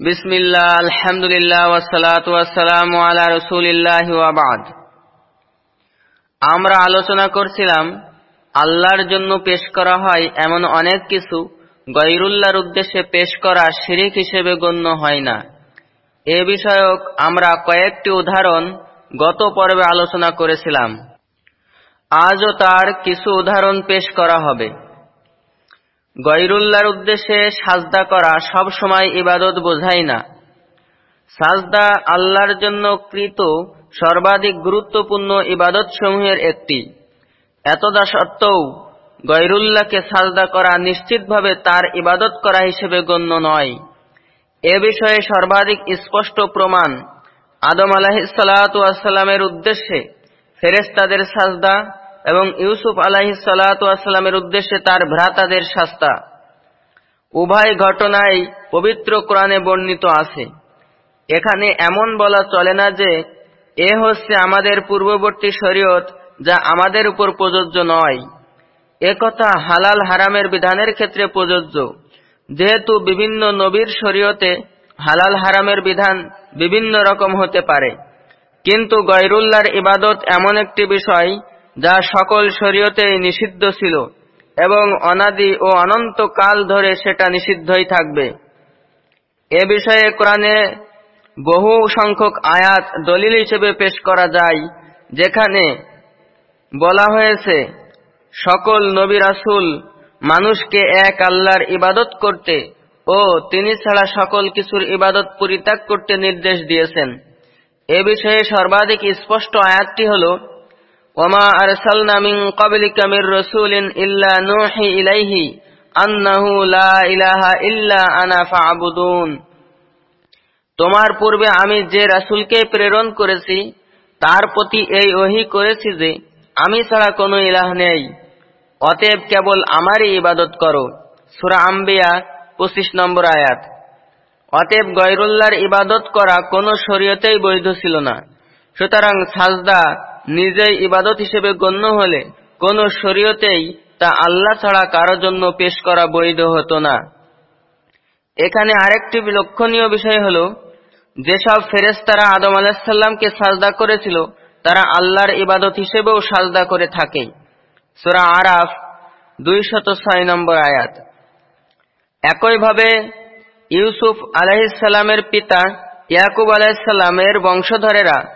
বিসমিল্লাহ, আলহামদুলিল্লাহ ওয়াসালাতু ওয়াসসালামু আলা রাসূলিল্লাহি ওয়া বাদ। আমরা আলোচনা করছিলাম, আল্লাহর জন্য পেশ করা হয় এমন অনেক কিছু গৈরুল্লাহর উদ্দেশ্যে পেশ করা শিরিক হিসেবে গণ্য হয় না। এ বিষয়ক আমরা কয়েকটি উদাহরণ গত পর্বে আলোচনা করেছিলাম। আজও তার কিছু উদাহরণ পেশ করা হবে। গৈরুল্লাহর উদ্দেশ্যে সাজদা করা সব সময় ইবাদত বোঝায় না। সাজদা আল্লাহর জন্য কৃত সর্বাধিক গুরুত্বপূর্ণ ইবাদত সমূহের একটি এতদা সত্ত্বেও গৈরুল্লাহকে সাজদা করা নিশ্চিতভাবে তার ইবাদত করা হিসেবে গণ্য নয়। এ বিষয়ে সর্বাধিক স্পষ্ট প্রমাণ আদম আলাহিসাল্লামের উদ্দেশ্যে ফেরেস্তাদের সাজদা এবং ইউসুফ আলাহিসাল্লামের উদ্দেশ্যে তার ভ্রাতাদের শাস্তা। উভয় ঘটনাই পবিত্র কোরআনে বর্ণিত আছে। এখানে এমন বলা চলে না যে, এ হচ্ছে আমাদের পূর্ববর্তী শরীয়ত যা আমাদের উপর প্রযোজ্য নয়। একথা হালাল হারামের বিধানের ক্ষেত্রে প্রযোজ্য। যেহেতু বিভিন্ন নবীর শরীয়তে হালাল হারামের বিধান বিভিন্ন রকম হতে পারে। কিন্তু গৈরুল্লাহর ইবাদত এমন একটি বিষয় যা সকল শরীয়তেই নিষিদ্ধ ছিল, এবং অনাদি ও অনন্ত কাল ধরে সেটা নিষিদ্ধই থাকবে। এ বিষয়ে কোরআনে বহু সংখ্যক আয়াত দলিল হিসেবে পেশ করা যায়, যেখানে বলা হয়েছে, সকল নবী রাসুল মানুষকে এক আল্লাহর ইবাদত করতে ও তিনি ছাড়া সকল কিছুর ইবাদত পরিত্যাগ করতে নির্দেশ দিয়েছেন। এ বিষয়ে সর্বাধিক স্পষ্ট আয়াতটি হল ওমা আরসালনা মিন ক্বাবলিকা মির রাসূলিন ইল্লা নূহি ইলাইহি আন্নাহু ইলাহা ইল্লা আনা ফা'বুদুন তোমার পূর্বে আমি যে রাসূলকে প্রেরণ করেছি, তার প্রতি এই ওহি করেছি যে, আমি ছাড়া কোনো ইলাহ নেই। অতএব কেবল আমারই ইবাদত করো। সূরা আম্বিয়া, পঁচিশ নম্বর আয়াত। অতএব গৈরুল্লাহর ইবাদত করা কোনো শরীয়তেই বৈধ ছিল না। সুতরাং সাজদা নিজেই ইবাদত হিসেবে গণ্য হলে কোন শরীয়তেই তা আল্লাহ ছাড়া কারও জন্য পেশ করা বৈধ হতো না। এখানে আরেকটি লক্ষণীয় বিষয় হল, যেসব ফেরেস্তারা আদম আলাহিসাল্লামকে সাজদা করেছিল, তারা আল্লাহর ইবাদত হিসেবেও সাজদা করে থাকে। সোরা আরাফ দুইশত ছয় নম্বর আয়াত। একইভাবে ইউসুফ আলাহিসাল্লামের পিতা ইয়াকুব আলাহিসাল্লামের বংশধরেরা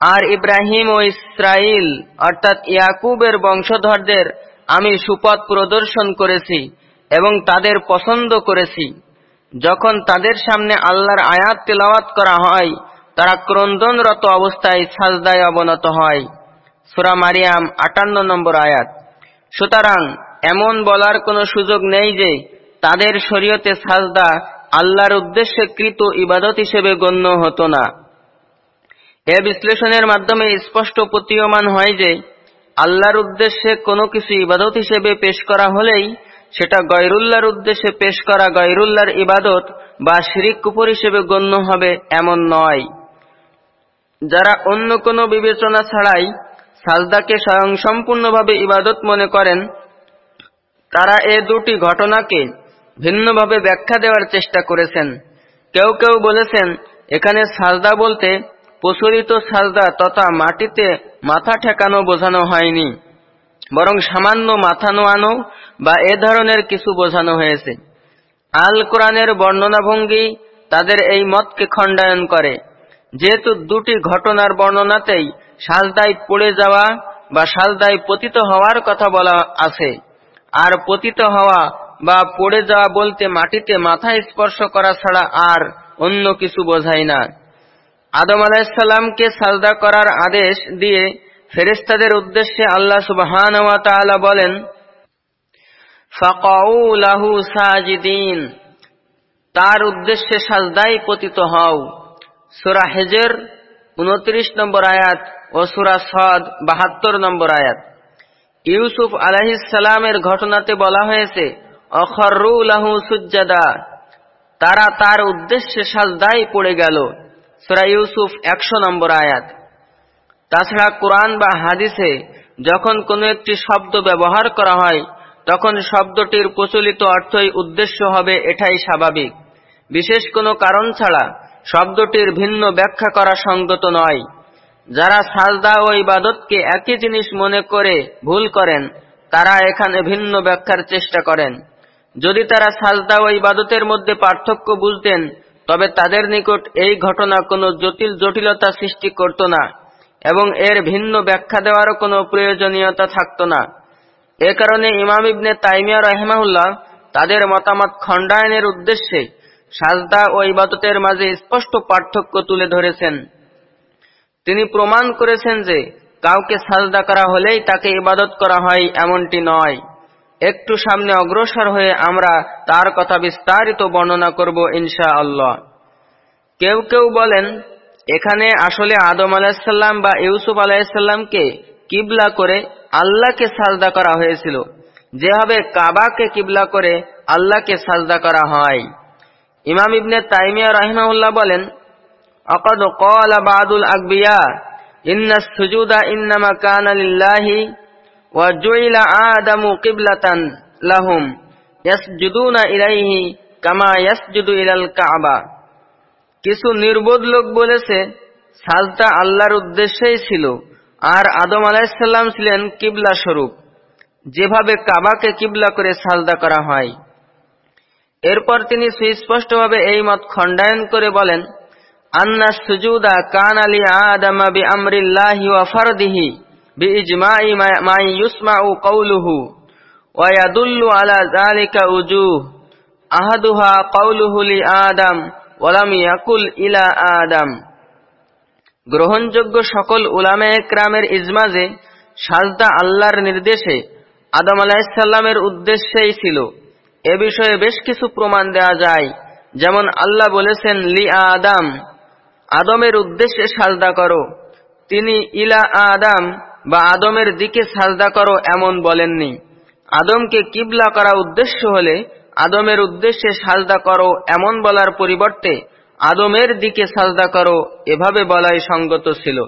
আর ইব্রাহিম ও ইসরাইল, অর্থাৎ ইয়াকুবের বংশধরদের, আমি সুপথ প্রদর্শন করেছি এবং তাদের পছন্দ করেছি। যখন তাদের সামনে আল্লাহর আয়াত তেলাওয়াত করা হয়, তারা ক্রন্দনরত অবস্থায় সাজদায় অবনত হয়। সুরা মারিয়াম আটান্ন নম্বর আয়াত। সুতরাং এমন বলার কোনো সুযোগ নেই যে তাদের শরীয়তে সাজদা আল্লাহর উদ্দেশ্যে কৃত ইবাদত হিসেবে গণ্য হতো না। এ বিশ্লেষণের মাধ্যমে স্পষ্ট প্রতীয়মান হয় যে আল্লাহর উদ্দেশ্যে কোনো কিছু ইবাদত হিসেবে পেশ করা হলেই সেটা গৈরুল্লাহর উদ্দেশ্যে পেশ করা গৈরুল্লাহর ইবাদত বা শিরিক কুপুর হিসেবে গণ্য হবে এমন নয়। যারা অন্য কোনো বিবেচনা ছাড়াই সাজদাকে স্বয়ং সম্পূর্ণভাবে ইবাদত মনে করেন, তারা এ দুটি ঘটনাকে ভিন্নভাবে ব্যাখ্যা দেওয়ার চেষ্টা করেছেন। কেউ কেউ বলেছেন, এখানে সাজদা বলতে প্রচলিত সাজদা তথা মাটিতে মাথা ঠেকানো বোঝানো হয়নি, বরং সামান্য মাথা নোয়ানো বা এ ধরনের কিছু বোঝানো হয়েছে। আল কোরআনের বর্ণনাভঙ্গি তাদের এই মতকে খণ্ডায়ন করে, যেহেতু দুটি ঘটনার বর্ণনাতেই সাজদায় পড়ে যাওয়া বা সাজদায় পতিত হওয়ার কথা বলা আছে, আর পতিত হওয়া বা পড়ে যাওয়া বলতে মাটিতে মাথা স্পর্শ করা ছাড়া আর অন্য কিছু বোঝায় না। আদম আলাহিসাল্লামকে সাজদা করার আদেশ দিয়ে ফেরেস্তাদের উদ্দেশ্যে আল্লাহ সুবহান বলেন লাহু সাজিদিন তার উদ্দেশ্যে সাজদাই পতিত হও। সুরা হেজের উনত্রিশ নম্বর আয়াত ও সুরা সদ বাহাত্তর নম্বর আয়াত। ইউসুফ আলাহিসাল্লামের ঘটনাতে বলা হয়েছে অখরুলাহু সুজ্জাদা তারা তার উদ্দেশ্যে সাজদাই পড়ে গেল। সুরা ইউসুফ একশো নম্বর আয়াত। তাছাড়া কোরআন বা হাদিসে যখন কোনো একটি শব্দ ব্যবহার করা হয়, তখন শব্দটির প্রচলিত অর্থই উদ্দেশ্য হবে এটাই স্বাভাবিক। বিশেষ কোনো কারণ ছাড়া শব্দটির ভিন্ন ব্যাখ্যা করা সঙ্গত নয়। যারা সাজদা ও ইবাদতকে একই জিনিস মনে করে ভুল করেন, তারা এখানে ভিন্ন ব্যাখ্যার চেষ্টা করেন। যদি তারা সাজদা ও ইবাদতের মধ্যে পার্থক্য বুঝতেন তবে তাদের নিকট এই ঘটনা কোনো জটিল জটিলতা সৃষ্টি করত না, এবং এর ভিন্ন ব্যাখ্যা দেওয়ারও কোনো প্রয়োজনীয়তা থাকত না। এ কারণে ইমাম ইবনে তাইমিয়া রহমাউল্লাহ তাদের মতামত খণ্ডায়নের উদ্দেশ্যে সাজদা ও ইবাদতের মাঝে স্পষ্ট পার্থক্য তুলে ধরেছেন। তিনি প্রমাণ করেছেন যে কাউকে সাজদা করা হলেই তাকে ইবাদত করা হয় এমনটি নয়। একটু সামনে অগ্রসর হয়ে আমরা তার কথা বিস্তারিত বর্ণনা করব ইনশা আল্লাহ কেউ কেউ বলেন, এখানে আসলে আদম আলাহিসাল্লাম বা ইউসুফ আলাহিসাল্লামকে কিবলা করে আল্লাহকে সাজদা করা হয়েছিল। যেভাবে কাবাকে কিবলা করে আল্লাহকে সাজদা করা হয়। ইমাম ইবনে তাইমিয়া রহিমাউল্লাহ বলেন, অকদ কল বাদুল আকবিয়া ইন্না সুজুদা ইন্নামা কান লিল্লাহি জুইলা আদামু কিবলাতান লাহুম ইয়াসজুদুনা ইলাইহি কামা ইয়াসজুদু ইলাল কাবা। কিছু নির্বোধ লোক বলেছে, সাজদা আল্লাহর উদ্দেশ্যেই ছিল। আর আদম আলাইসাল্লাম ছিলেন কিবলা স্বরূপ। যেভাবে কাবাকে কিবলা করে সাজদা করা হয়। এরপর তিনি সুস্পষ্টভাবে এই মত খণ্ডায়ন করে বলেন, আন্না সুজুদা কান আলী আদামা আমরিল্লাহি ওয়া ফারদিহি। ইউসমাউ কওলুহু ওয়া ইয়াদুল্লু আলা যালিকা উজুহ আহাদুহা কওলুহু লি আদম ওয়ালাম ইয়াকুল ইলা আদম গ্রহণযোগ্য সকল উলামে একরামের ইজমাজে সাজদা আল্লাহর নির্দেশে আদম আলাহিসাল্লামের উদ্দেশ্যেই ছিল। এ বিষয়ে বেশ কিছু প্রমাণ দেওয়া যায়। যেমন আল্লাহ বলেছেন, লি আদাম, আদমের উদ্দেশ্যে সাজদা করো। তিনি ইলা আদাম বা আদমের দিকে সাজদা করো এমন বলেননি। আদমকে কিবলা করা উদ্দেশ্য হলে আদমের উদ্দেশ্যে সাজদা করো এমন বলার পরিবর্তে আদমের দিকে সাজদা করো এভাবে বলাই সঙ্গত ছিল।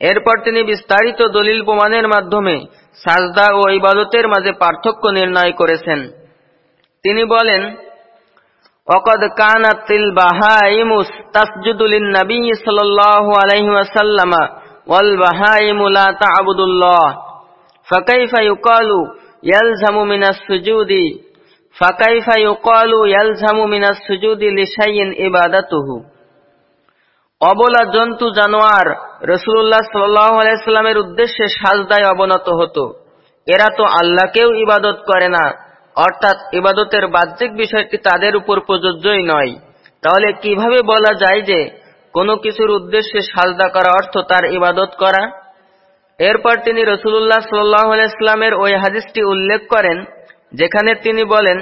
এরপর তিনি বিস্তারিত দলিল প্রমাণের মাধ্যমে সাজদা ও ইবাদতের মাঝে পার্থক্য নির্ণয় করেছেন। তিনি বলেন অকদ কানাতিল বাহাইমুস তাসজুদুলিন নবী সাল্লাল্লাহু আলাইহি ওয়াসাল্লাম ওয়াল বাহাইমু লা তা'বুদুল্লাহ। ফাকাইফা ইউকালু ইয়ালজামু মিনাস সুজুদি। ফাকাইফা ইউকালু ইয়ালজামু মিনাস সুজুদি লিশাইইন ইবাদাতুহু। অবলা জন্তু জানোয়ার রসুল্লাহ সাল্লামের উদ্দেশ্যে সাজদায় অবনত হতো। এরা তো আল্লাহকেও ইবাদত করে না, অর্থাৎ ইবাদতের বাহ্যিক বিষয়টি তাদের উপর প্রযোজ্যই নয়। তাহলে কীভাবে বলা যায় যে কোনো কিছুর উদ্দেশ্যে সাজদা করা অর্থ তার ইবাদত করা। এরপর তিনি রসুল্লাহ সাল্লামের ওই হাদিসটি উল্লেখ করেন, যেখানে তিনি বলেন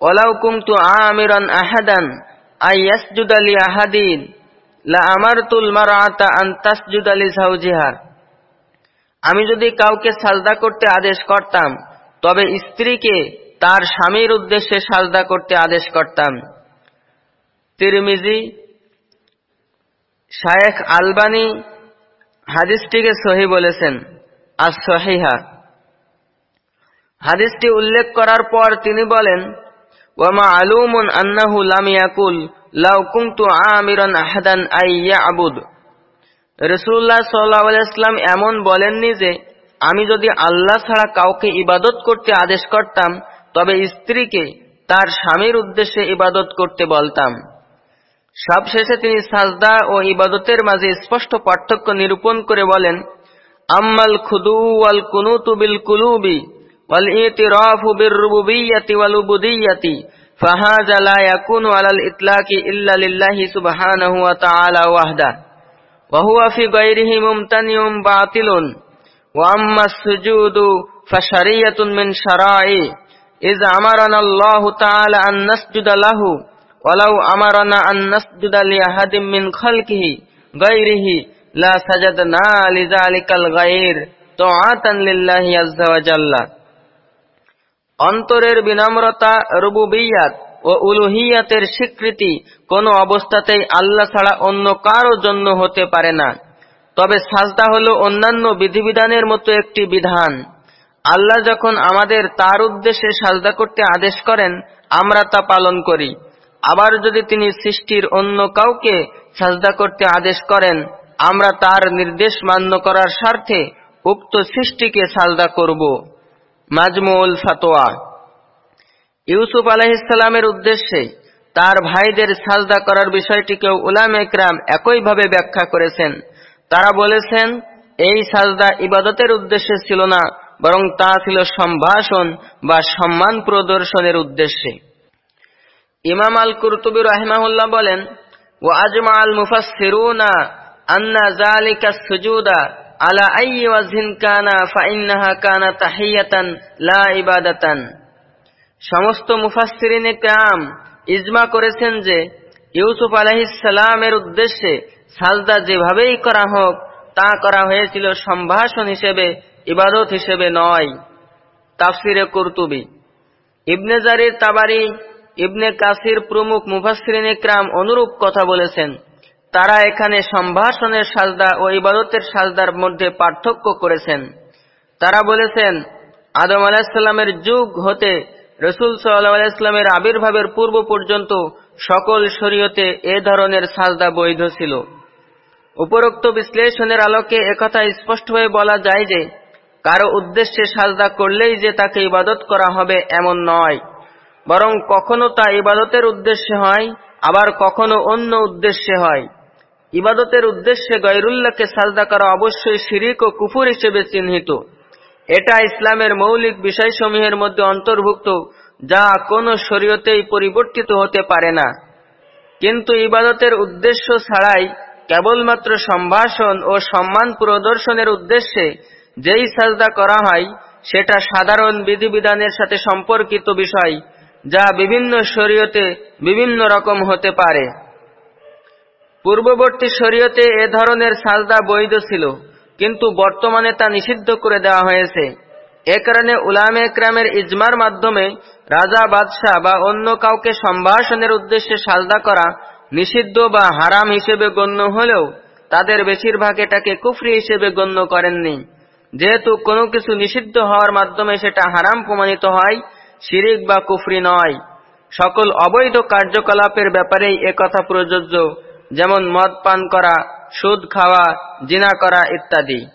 ওলাউ কুমতু আমিরান আহাদান আইয়াসজুদ আলী আহাদিন লা আমারতুল আমি যদি কাউকে সাজদা করতে আদেশ করতাম, তবে স্ত্রীকে তার স্বামীর উদ্দেশ্যে সাজদা করতে আদেশ করতাম। তিরমিজি শায়েখ আলবানি হাদিসটিকে সহি বলেছেন আর সহিহা হাদিসটি উল্লেখ করার পর তিনি বলেন, ওয়ামা আলুমুন আন্নাহু লাম ইয়াকুল লাউ কুনতু আমিরান আহাদান আইয়া আবুদ রসুল্লাহ সাল্লাহ এমন বলেননি যে, আমি যদি আল্লাহ ছাড়া কাউকে ইবাদত করতে আদেশ করতাম, তবে স্ত্রীকে তার স্বামীর উদ্দেশ্যে ইবাদত করতে বলতাম। সবশেষে তিনি সাজদা ও ইবাদতের মাঝে স্পষ্ট পার্থক্য নিরূপণ করে বলেন, আম্মাল খুদু ওয়াল কুনুতু বিল কুলুবি ওয়াল ইতিরাফু বিররুবুবিয়্যাতি ওয়াল উবুদিয়্যাতি ফাহাযা লা ইয়াকুনু আলাল ইতলাকি ইল্লা লিল্লাহি সুবহানাহু ওয়া তাআলা ওয়াহদা। ওয়া হুয়া ফি গায়রিহি মুমতানিউম বাতিলুন। ওয়া আম্মাস সুজুদু ফাশারিয়াতুন মিন শারাঈ। ইয আমারানা আল্লাহু তাআলা আন নাসজুদা লাহু। ওয়ালাউ আমারনা আন মিন লা সাজাদনা লিযালিকাল গায়র তাআতান লিল্লাহি আযজা ওয়া অন্তরের বিনম্রতা রুবু বিয়াত ও উলুহিয়াতের স্বীকৃতি কোনো অবস্থাতেই আল্লাহ ছাড়া অন্য কারও জন্য হতে পারে না। তবে সাজদা হল অন্যান্য বিধিবিধানের মতো একটি বিধান। আল্লাহ যখন আমাদের তার উদ্দেশ্যে সাজদা করতে আদেশ করেন, আমরা তা পালন করি। আবার যদি তিনি সৃষ্টির অন্য কাউকে সাজদা করতে আদেশ করেন, আমরা তার নির্দেশ মান্য করার স্বার্থে উক্ত সৃষ্টিকে সাজদা করব। মাজমুল ফাতোয়া। ইউসুফ আলাহিসাল্লামের উদ্দেশ্যে তার ভাইদের সাজদা করার বিষয়টিকেও উলাম একরাম একইভাবে ব্যাখ্যা করেছেন। তারা বলেছেন, এই সাজদা ইবাদতের উদ্দেশ্যে ছিল না, বরং তা ছিল সম্ভাষণ বা সম্মান প্রদর্শনের উদ্দেশ্যে। ইমাম আল কুরতুবি রাহিমাহুল্লাহ বলেন ও আজমা আল মুফাসসিরুনা আন্না জালিকা সুজুদা আলা আইয়ি ওয়াজহিন কানা ফাইন্নাহা কানা তাহিয়াতান লা ইবাদাতান। সমস্ত মুফাসসিরিনে কাম ইজমা করেছেন যে, ইউসুফ আলাইহিসসালামের উদ্দেশ্যে সাজদা যেভাবেই করা হোক, তা করা হয়েছিল সম্ভাষণ হিসেবে, ইবাদত হিসেবে নয়। তাফসিরে কর্তুবি। ইবনে জারির তাবারি ইবনে কাসির প্রমুখ মুফাসসিরিন ইকরাম অনুরূপ কথা বলেছেন, তারা এখানে সম্ভাষণের সাজদা ও ইবাদতের সাজদার মধ্যে পার্থক্য করেছেন। তারা বলেছেন, আদম আলাহিসাল্লামের যুগ হতে রসুল সাল্লাহ আলাইস্লামের আবির্ভাবের পূর্ব পর্যন্ত সকল শরীয়তে এ ধরনের সাজদা বৈধ ছিল। উপরোক্ত বিশ্লেষণের আলোকে একথা স্পষ্টভাবে বলা যায় যে, কারও উদ্দেশ্যে সাজদা করলেই যে তাকে ইবাদত করা হবে এমন নয়। বরং কখনো তা ইবাদতের উদ্দেশ্যে হয়, আবার কখনো অন্য উদ্দেশ্যে হয়। ইবাদতের উদ্দেশ্যে গৈরুল্লাহকে সাজদা করা অবশ্যই শিরিক ও কুফুর হিসেবে চিহ্নিত। এটা ইসলামের মৌলিক বিষয়সমূহের মধ্যে অন্তর্ভুক্ত, যা কোনো শরীয়তেই পরিবর্তিত হতে পারে না। কিন্তু ইবাদতের উদ্দেশ্য ছাড়াই কেবলমাত্র সম্ভাষণ ও সম্মান প্রদর্শনের উদ্দেশ্যে যেই সাজদা করা হয়, সেটা সাধারণ বিধিবিধানের সাথে সম্পর্কিত বিষয়। যা বিভিন্ন শরীয়তে বিভিন্ন রকম হতে পারে। পূর্ববর্তী শরীয়তে এ ধরনের সাজদা বৈধ ছিল, কিন্তু বর্তমানে তা নিষিদ্ধ করে দেওয়া হয়েছে। এ কারণে উলামে একরামের ইজমার মাধ্যমে রাজা, বাদশাহ বা অন্য কাউকে সম্ভাষণের উদ্দেশ্যে সাজদা করা নিষিদ্ধ বা হারাম হিসেবে গণ্য হলেও তাদের বেশিরভাগ এটাকে কুফরি হিসেবে গণ্য করেননি। যেহেতু কোনো কিছু নিষিদ্ধ হওয়ার মাধ্যমে সেটা হারাম প্রমাণিত হয় শিরিক বা কুফরি নয়। সকল অবৈধ কার্যকলাপের ব্যাপারেই একথা প্রযোজ্য, যেমন মদ পান করা, সুদ খাওয়া, জিনা করা ইত্যাদি।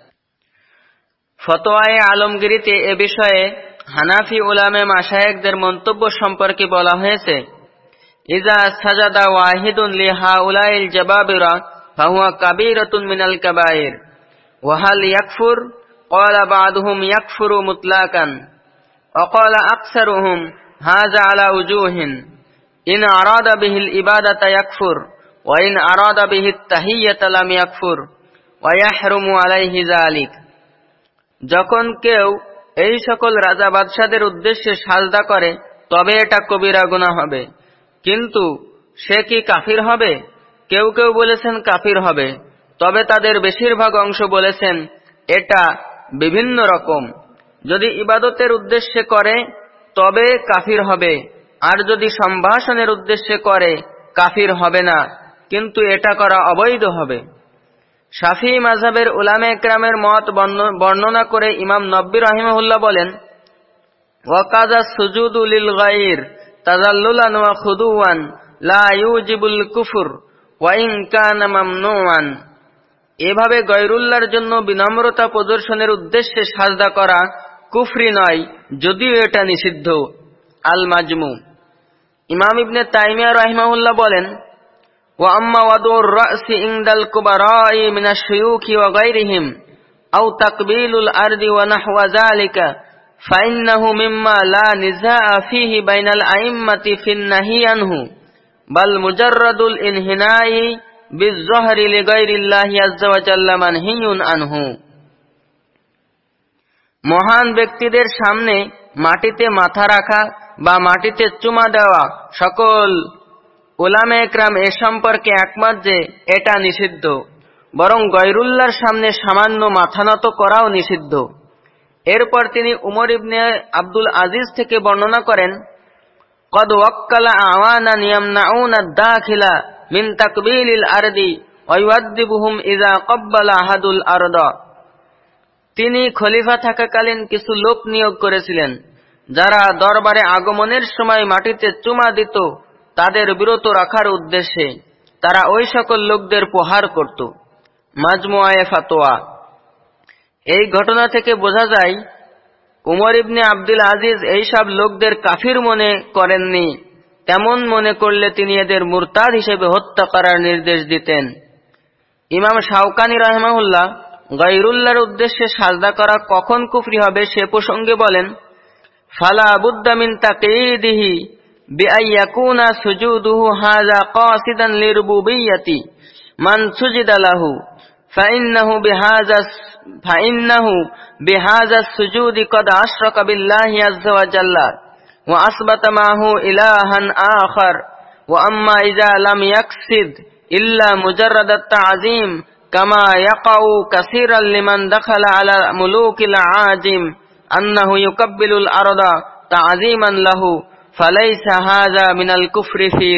ফতোয়ায়ে আলমগিরিতে এ বিষয়ে হানাফি উলামে মাসায়েকদের মন্তব্য সম্পর্কে বলা হয়েছে, ইজা সাজাদা ওয়াহিদুন লিহা উলাইল জবাবিরা, ফাহুয়া কাবীরাতুন মিনাল কাবাইর। ওয়াহাল ইয়াকফুর, ক্বালা বা'দুহুম ইয়াকফুরু মুতলাকান। وقال أكثرهم هذا على وجوه إن أراد به الإبادة يكفر وإن أراد به التهية لم يكفر ويحرم عليه ذلك যখন কেউ এই সকল রাজা বাদশাদের উদ্দেশ্যে সাজদা করে তবে এটা কবিরা গুণা হবে কিন্তু সে কি কাফির হবে কেউ কেউ বলেছেন কাফির হবে তবে তাদের বেশিরভাগ অংশ বলেছেন এটা বিভিন্ন রকম যদি ইবাদতের উদ্দেশ্যে করে, তবে কাফির হবে। আর যদি সম্ভাষণের উদ্দেশ্যে করে, কাফির হবে না। কিন্তু এটা করা অবৈধ হবে। শাফি মাঝাবের উলামে একরামের মত বর্ণনা করে ইমাম নব্বী রহিমহুল্লাহ বলেন ওয়াকাজা সুজুদ উলিল গাইর তাজাল্লুলান ওয়া খুদুয়ান লা ইউজিবুল কুফুর ওয়াইন কানা মামনুয়ান এভাবে গৈরুল্লার জন্য বিনম্রতা প্রদর্শনের উদ্দেশ্যে সাজদা করা কুফরি নয় যদিও এটা নিষিদ্ধ আল মাজমু ইমাম ইবনে তাইমিয়া রাহিমাহুল্লাহ বলেন ও আম্মা ওয়াদুর রাসি ইনদাল কুবারাই মিনাশ শুয়ুখি ওয়া গায়রিহিম আও তাকবিলুল আরদি ওয়া নাহওয়া যালিকা فإنه مما لا نزاع فيه بين الأئمة في النهي عنه بل مجرد الانحناء بالظهر لغير الله عز وجل منهي عنه মহান ব্যক্তিদের সামনে মাটিতে মাথা রাখা বা মাটিতে চুমা দেওয়া সকল ওলামে একরাম এ সম্পর্কে একমত যে এটা নিষিদ্ধ। বরং গৈরুল্লার সামনে সামান্য মাথানত করাও নিষিদ্ধ। এরপর তিনি উমর ইবনে আব্দুল আজিজ থেকে বর্ণনা করেন, কদ ওয়াক্কালা আওয়ানা নিয়ামনাউনা দাখিলা মিন তাকবিলিল আরদি ওয়াইওয়াদ্দিবুহুম ইজা কব্বালা আহাদুল আরদ। তিনি খলিফা থাকাকালীন কিছু লোক নিয়োগ করেছিলেন, যারা দরবারে আগমনের সময় মাটিতে চুমা দিত, তাদের বিরত রাখার উদ্দেশ্যে তারা ওই সকল লোকদের প্রহার করত। মাজমুয়ায়ে ফাতোয়া। এই ঘটনা থেকে বোঝা যায়, উমর ইবনে আব্দুল আজিজ এইসব লোকদের কাফির মনে করেননি, তেমন মনে করলে তিনি এদের মুরতাদ হিসেবে হত্যা করার নির্দেশ দিতেন। ইমাম শাওকানি রহমাউল্লাহ গাইরুল্লাহর উদ্দেশ্যে সাজদা করা কখন কুফরি হবে সে প্রসঙ্গে বলেন, ফালা বুদ্দামিন তাকিদিহি বিআইয়াকুনা সুজুদুহু হাযা কাসিদান লিরুবুবিয়্যাতি। মাহু ওয়া ইল্লা মুজাররাদাত তা'যীম। কামা কাসীরান লিমান দাখালা আলা মুলুকিল আজিম আন্নাহু ইউকাব্বিলুল আরদা তা'যীমান লাহু, ফালাইসা হাযা মিনাল কুফরি ফি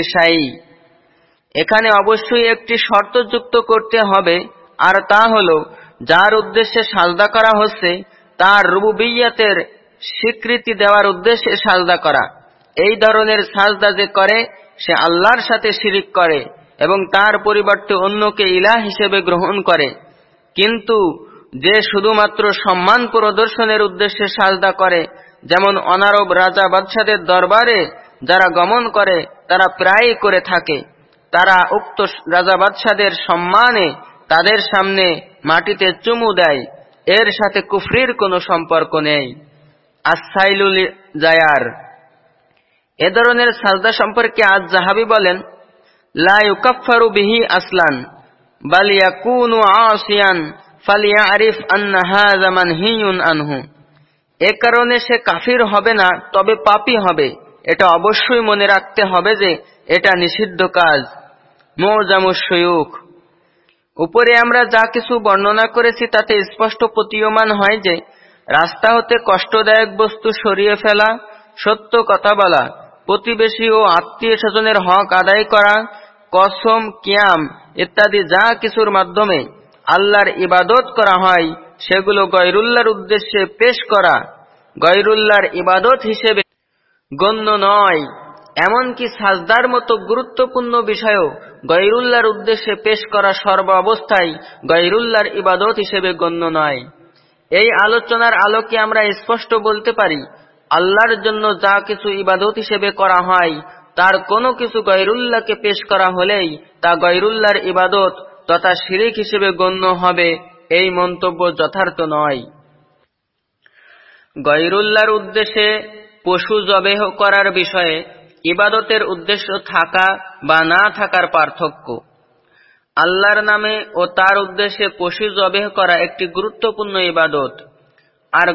এখানে অবশ্যই একটি শর্ত যুক্ত করতে হবে, আর তা হলো, যার উদ্দেশ্যে সাজদা করা হচ্ছে, তার রুবুবিয়াতের স্বীকৃতি দেওয়ার উদ্দেশ্যে সাজদা করা। এই ধরনের সাজদা যে করে, সে আল্লাহর সাথে শিরিক করে। এবং তার পরিবর্তে অন্যকে ইলাহ হিসেবে গ্রহণ করে। কিন্তু যে শুধুমাত্র সম্মান প্রদর্শনের উদ্দেশ্যে সাজদা করে, যেমন অনারব রাজা বাদশাদের দরবারে যারা গমন করে, তারা প্রায়ই করে থাকে। তারা উক্ত রাজা বাদশাদের সম্মানে তাদের সামনে মাটিতে চুমু দেয়। এর সাথে কুফরির কোনো সম্পর্ক নেই। আসাইলুল জায়ার। এ ধরনের সাজদা সম্পর্কে আজ জাহাবি বলেন লা ইউকাফফারু বিহি আসলান বাল ইয়াকুনু আসিয়ান ফালিয়ারিফ আন্না হাযা মানহিয়ুন আনহু এ কারণে সে কাফির হবে না, তবে পাপী হবে। এটা অবশ্যই মনে রাখতে হবে যে এটা নিষিদ্ধ কাজ। মোজামুসয়ুখ উপরে আমরা যা কিছু বর্ণনা করেছি তাতে স্পষ্ট প্রতীয়মান হয় যে, রাস্তা হতে কষ্টদায়ক বস্তু সরিয়ে ফেলা, সত্য কথা বলা, প্রতিবেশী ও আত্মীয় স্বজনের হক আদায় করা কসম, কিয়াম ইত্যাদি যা কিছুর মাধ্যমে আল্লাহর ইবাদত করা হয়, সেগুলো গৈরুল্লার উদ্দেশ্যে পেশ করা গৈরুল্লার ইবাদত হিসেবে গণ্য নয়। এমনকি সাজদার মতো গুরুত্বপূর্ণ বিষয়ও গৈরুল্লার উদ্দেশ্যে পেশ করা সর্ব অবস্থায় গৈরুল্লার ইবাদত হিসেবে গণ্য নয়। এই আলোচনার আলোকে আমরা স্পষ্ট বলতে পারি, আল্লাহর জন্য যা কিছু ইবাদত হিসেবে করা হয় তার কোনো কিছু গৈরুল্লাহকে পেশ করা হলেই তা গৈরুল্লাহর ইবাদত তথা শিরিক হিসেবে গণ্য হবে, এই মন্তব্য যথার্থ নয়। গৈরুল্লাহর উদ্দেশ্যে পশু জবেহ করার বিষয়ে ইবাদতের উদ্দেশ্য থাকা বা না থাকার পার্থক্য। আল্লাহর নামে ও তার উদ্দেশ্যে পশু জবেহ করা একটি গুরুত্বপূর্ণ ইবাদত। আর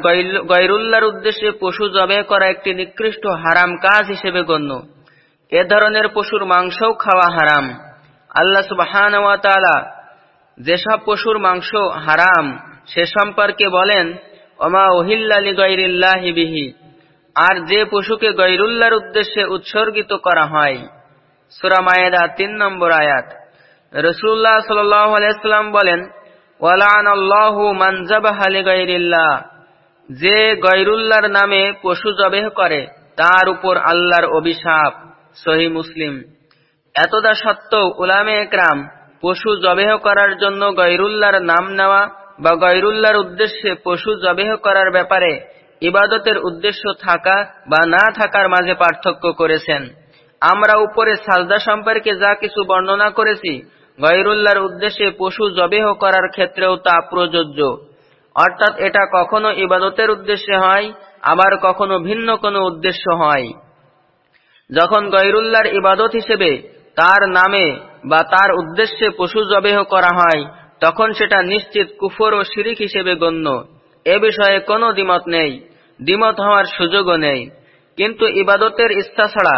গৈরুল্লাহর উদ্দেশ্যে পশু জবেহ করা একটি নিকৃষ্ট হারাম কাজ হিসেবে গণ্য। এ ধরনের পশুর মাংসও খাওয়া হারাম। আল্লাহ সুবাহান যেসব পশুর মাংস হারাম, সে সম্পর্কে বলেন, ওমা ওহিল্লালি গৈরিল্লাহি বিহি আর যে পশুকে গৈরুল্লার উদ্দেশ্যে উৎসর্গিত করা হয়। সুরা মায়েদা তিন নম্বর আয়াত। রসুল্লাহ সাল্লাম বলেন যে গৈরুল্লার নামে পশু জবেহ করে, তার উপর আল্লাহর অভিশাপ। সহি মুসলিম। এতদা সত্ত্বেও উলামে একরাম পশু জবেহ করার জন্য গৈরুল্লার নাম নেওয়া বা গৈরুল্লার উদ্দেশ্যে পশু জবেহ করার ব্যাপারে ইবাদতের উদ্দেশ্য থাকা বা না থাকার মাঝে পার্থক্য করেছেন। আমরা উপরে সাজদা সম্পর্কে যা কিছু বর্ণনা করেছি, গৈরুল্লার উদ্দেশ্যে পশু জবেহ করার ক্ষেত্রেও তা প্রযোজ্য। অর্থাৎ এটা কখনো ইবাদতের উদ্দেশ্যে হয়, আবার কখনো ভিন্ন কোনো উদ্দেশ্য হয়। যখন গৈরুল্লার ইবাদত হিসেবে তার নামে বা তার উদ্দেশ্যে পশু জবেহ করা হয়, তখন সেটা নিশ্চিত কুফর ও শিরিক হিসেবে গণ্য। এ বিষয়ে কোনো দ্বিমত নেই, দ্বিমত হওয়ার সুযোগও নেই। কিন্তু ইবাদতের ইচ্ছা ছাড়া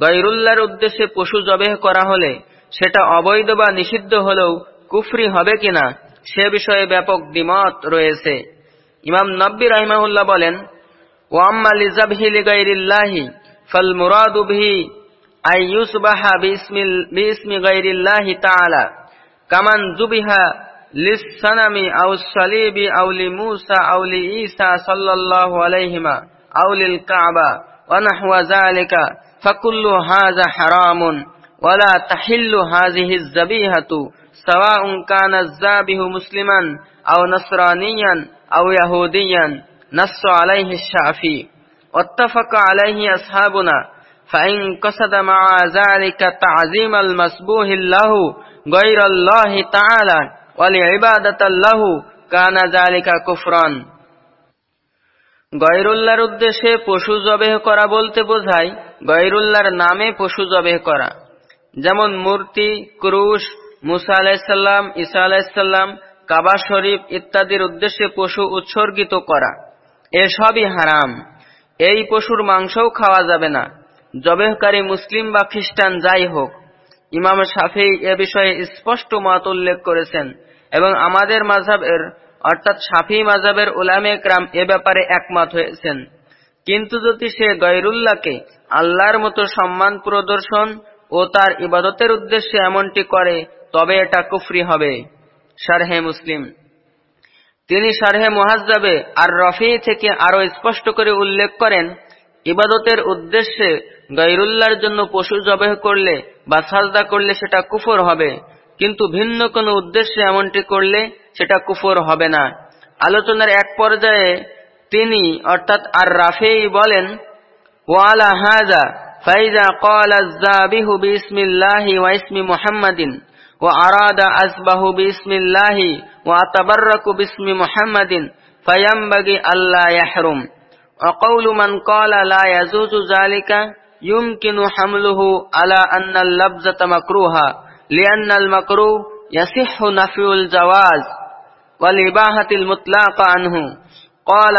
গৈরুল্লার উদ্দেশ্যে পশু জবেহ করা হলে সেটা অবৈধ বা নিষিদ্ধ হলেও কুফরি হবে কিনা, সে বিষয়ে ব্যাপক দ্বিমত রয়েছে। ইমাম নব্বী রাহিমাহুল্লাহ বলেন, ওয়াম্মা লিজাবহি লিগাইরিল্লাহি فالمراد به أن يصبح باسم, باسم غير الله تعالى كمن ذبح للصنم أو الصليب أو لموسى أو لعيسى صلى الله عليهما أو للكعبة ونحو ذلك فكل هذا حرام ولا تحل هذه الذبيحة سواء كان الذابح مسلما أو نصرانيا أو يهوديا نص عليه الشافعي. واتفق عليه أصحابنا فإن قصد مع ذلك تعظيم المسبوح له غير الله تعالى ولعبادة له كان ذلك كفرا গৈরুল্লাহর উদ্দেশ্যে পশু জবেহ করা বলতে বোঝায় গৈরুল্লাহর নামে পশু জবেহ করা যেমন মূর্তি ক্রুশ মুসা আলাইসাল্লাম ঈসা আলাইসাল্লাম কাবা শরীফ ইত্যাদির উদ্দেশ্যে পশু উৎসর্গিত করা এসবই হারাম এই পশুর মাংসও খাওয়া যাবে না। জবেহকারী মুসলিম বা খ্রিস্টান যাই হোক, ইমাম সাফি এ বিষয়ে স্পষ্ট মত উল্লেখ করেছেন এবং আমাদের মাঝাবের অর্থাৎ সাফি মাজাবের উলামে ক্রাম এ ব্যাপারে একমত হয়েছেন। কিন্তু যদি সে গৈরুল্লাহকে আল্লাহর মতো সম্মান প্রদর্শন ও তার ইবাদতের উদ্দেশ্যে এমনটি করে, তবে এটা কুফরি হবে। শারহে মুসলিম। তিনি সারহে মহাজাবে আর রফি থেকে আরও স্পষ্ট করে উল্লেখ করেন, ইবাদতের উদ্দেশ্যে গৈরুল্লার জন্য পশু জবেহ করলে বা সাজদা করলে সেটা কুফর হবে, কিন্তু ভিন্ন কোনো উদ্দেশ্যে এমনটি করলে সেটা কুফর হবে না। আলোচনার এক পর্যায়ে তিনি অর্থাৎ আর রাফেই বলেন, ওয়ালা হাজা ফাইজা কল আজাবিহু বিসমিল্লাহি ওয়াইসমি মোহাম্মদিন। وأراد أسبه باسم الله وأتبرك باسم محمد فينبغي ألا يحرم. وقول من قال لا يجوز ذلك يمكن حمله على أن اللبزة مكروها لأن المكروه يصح نفي الجواز والإباحة المطلق عنه. قال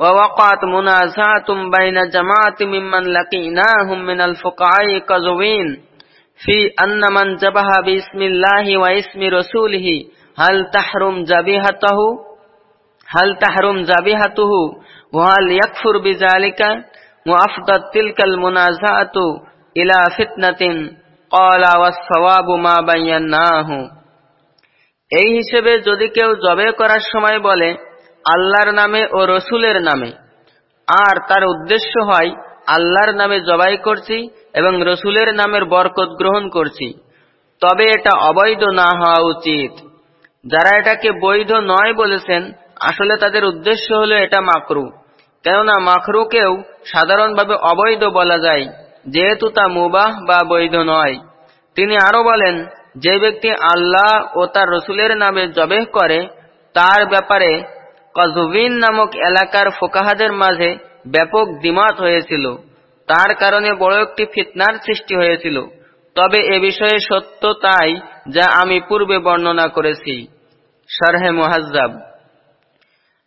ووقعت منازعة بين جماعة ممن لقيناهم من الفقهاء كزوين. ফি আন্নামান জাবাহা বিসমিল্লাহি ওয়া হাল তাহরুম জাবিহাতাহু, হাল তাহরুম জাবিহাতুহু, ওয়া হাল ইয়াকফুর বিযালিকা মুআফদাত তিলকাল মুনাজাআতু ইলা ফিতনাতিন, ক্বালা ওয়াস সাওয়াবু মা এই হিসেবে যদি কেউ জবে করার সময় বলে, আল্লাহর নামে ও রসুলের নামে, আর তার উদ্দেশ্য হয়, আল্লাহর নামে জবাই করছি এবং রসুলের নামের বরকত গ্রহণ করছি। তবে এটা অবৈধ না হওয়া উচিত। যারা এটাকে বৈধ নয় বলেছেন, আসলে তাদের উদ্দেশ্য হলো এটা মাকরু। কেননা মাকরুকেও সাধারণভাবে অবৈধ বলা যায়, যেহেতু তা মুবাহ বা বৈধ নয়। তিনি আরও বলেন, যে ব্যক্তি আল্লাহ ও তার রসুলের নামে জবেহ করে, তার ব্যাপারে কজুবিন নামক এলাকার ফোকাহাদের মাঝে ব্যাপক দিমাত হয়েছিল। তার কারণে বড় একটি ফিতনার সৃষ্টি হয়েছিল। তবে এ বিষয়ে সত্য তাই যা আমি পূর্বে বর্ণনা করেছি। শারহে মোহাজ্জাব।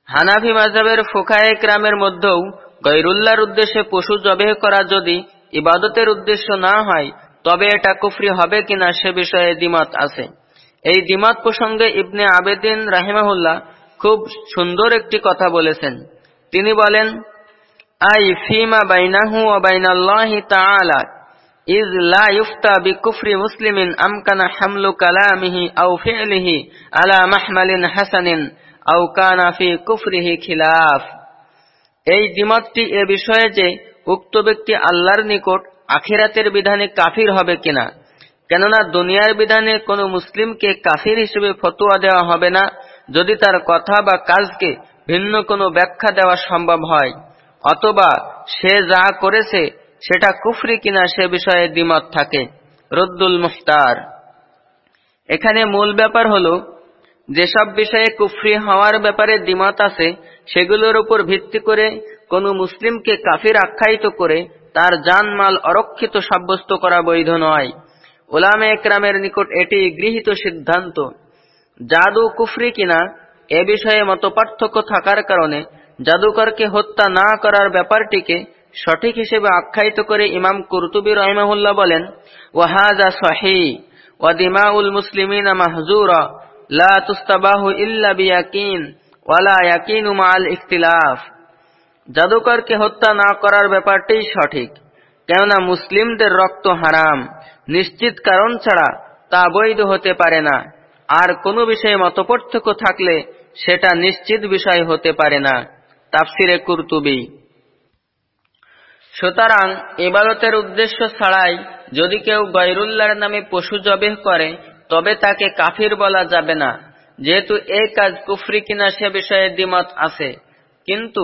হানাফি মাজাবের ফোকায়ে ক্রামের মধ্যেও গৈরুল্লাহর উদ্দেশ্যে পশু জবেহ করা যদি ইবাদতের উদ্দেশ্য না হয়, তবে এটা কুফরি হবে কিনা সে বিষয়ে দ্বিমত আছে। এই দ্বিমত প্রসঙ্গে ইবনে আবেদিন রাহিমাহুল্লাহ খুব সুন্দর একটি কথা বলেছেন। তিনি বলেন আই ফিমা বাইনাহু ও বাইনাল্লাহি তাআলা। ইজ লা ইফতা বিকুফরি মুসলিমিন আমকানা হামলু কালামিহি আও ফি'লিহি আলা মাহমালিন হাসানিন আও কানা ফি কুফরিহি খিলাফ। এই দ্বিমতটি এ বিষয়ে যে উক্ত ব্যক্তি আল্লাহর নিকট আখিরাতের বিধানে কাফির হবে কিনা, কেননা দুনিয়ার বিধানে কোনো মুসলিমকে কাফির হিসেবে ফতোয়া দেওয়া হবে না, যদি তার কথা বা কাজকে ভিন্ন কোনো ব্যাখ্যা দেওয়া সম্ভব হয়। অথবা সে যা করেছে, সেটা কুফরি কিনা সে বিষয়ে দ্বিমত থাকে। রদ্দুল মুখতার। এখানে মূল ব্যাপার হলো, যেসব বিষয়ে কুফরি হওয়ার ব্যাপারে দ্বিমত আছে, সেগুলোর উপর ভিত্তি করে কোনো মুসলিমকে কাফির আখ্যায়িত করে তার জানমাল অরক্ষিত সাব্যস্ত করা বৈধ নয়। ওলামে একরামের নিকট এটি গৃহীত সিদ্ধান্ত। জাদু কুফরি কিনা, এ বিষয়ে মত পার্থক্য থাকার কারণে জাদুকরকে হত্যা না করার ব্যাপারটিকে সঠিক হিসেবে আখ্যায়িত করে ইমাম কুরতুবি রহমাহুল্লাহ বলেন, ওয়াহাজা সহি ওয়াদিমাউল মুসলিমিনা মাহজুরা, লা তুস্তাবাহু ইল্লা বিয়াকিন ওয়ালা ইয়াকিনু মাল ইখতিলাফ। জাদুকরকে হত্যা না করার ব্যাপারটাই সঠিক, কেননা মুসলিমদের রক্ত হারাম। নিশ্চিত কারণ ছাড়া তা বৈধ হতে পারে না। আর কোনো বিষয়ে মতপার্থক্য থাকলে সেটা নিশ্চিত বিষয় হতে পারে না। তাফসিরে কুরতুবি। সুতরাং ইবাদতের উদ্দেশ্য ছাড়াই যদি কেউ গৈরুল্লাহর নামে পশু জবেহ করে, তবে তাকে কাফির বলা যাবে না, যেহেতু এই কাজ কুফরি কিনা সে বিষয়ে দ্বিমত আছে। কিন্তু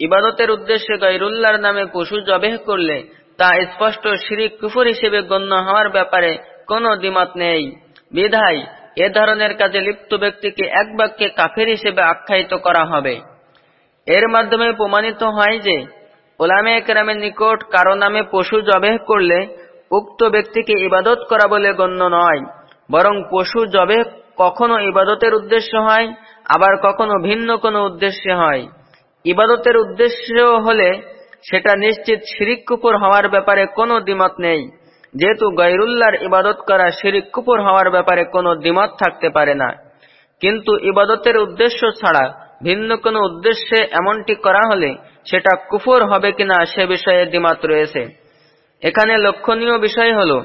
ইবাদতের উদ্দেশ্যে গৈরুল্লাহর নামে পশু জবেহ করলে তা স্পষ্ট শিরিক কুফর হিসেবে গণ্য হওয়ার ব্যাপারে কোনো দ্বিমত নেই। বিধায় এ ধরনের কাজে লিপ্ত ব্যক্তিকে এক বাক্যে কাফের হিসেবে আখ্যায়িত করা হবে। এর মাধ্যমে প্রমাণিত হয় যে ওলামে একরামের নিকট কারও নামে পশু জবেহ করলে উক্ত ব্যক্তিকে ইবাদত করা বলে গণ্য নয়, বরং পশু জবে কখনো ইবাদতের উদ্দেশ্য হয়, আবার কখনো ভিন্ন কোনো উদ্দেশ্যে হয়। ইবাদতের উদ্দেশ্য হলে সেটা নিশ্চিত শিরিক কুপুর হওয়ার ব্যাপারে কোনো দ্বিমত নেই, যেহেতু গৈরুল্লার ইবাদত করা শিরিক কুপুর হওয়ার ব্যাপারে কোনো দ্বিমত থাকতে পারে না। কিন্তু ইবাদতের উদ্দেশ্য ছাড়া ভিন্ন কোনো উদ্দেশ্যে এমনটি করা হলে সেটা কুফর হবে কিনা সে বিষয়ে দ্বিমত রয়েছে। এখানে লক্ষণীয় বিষয় হল,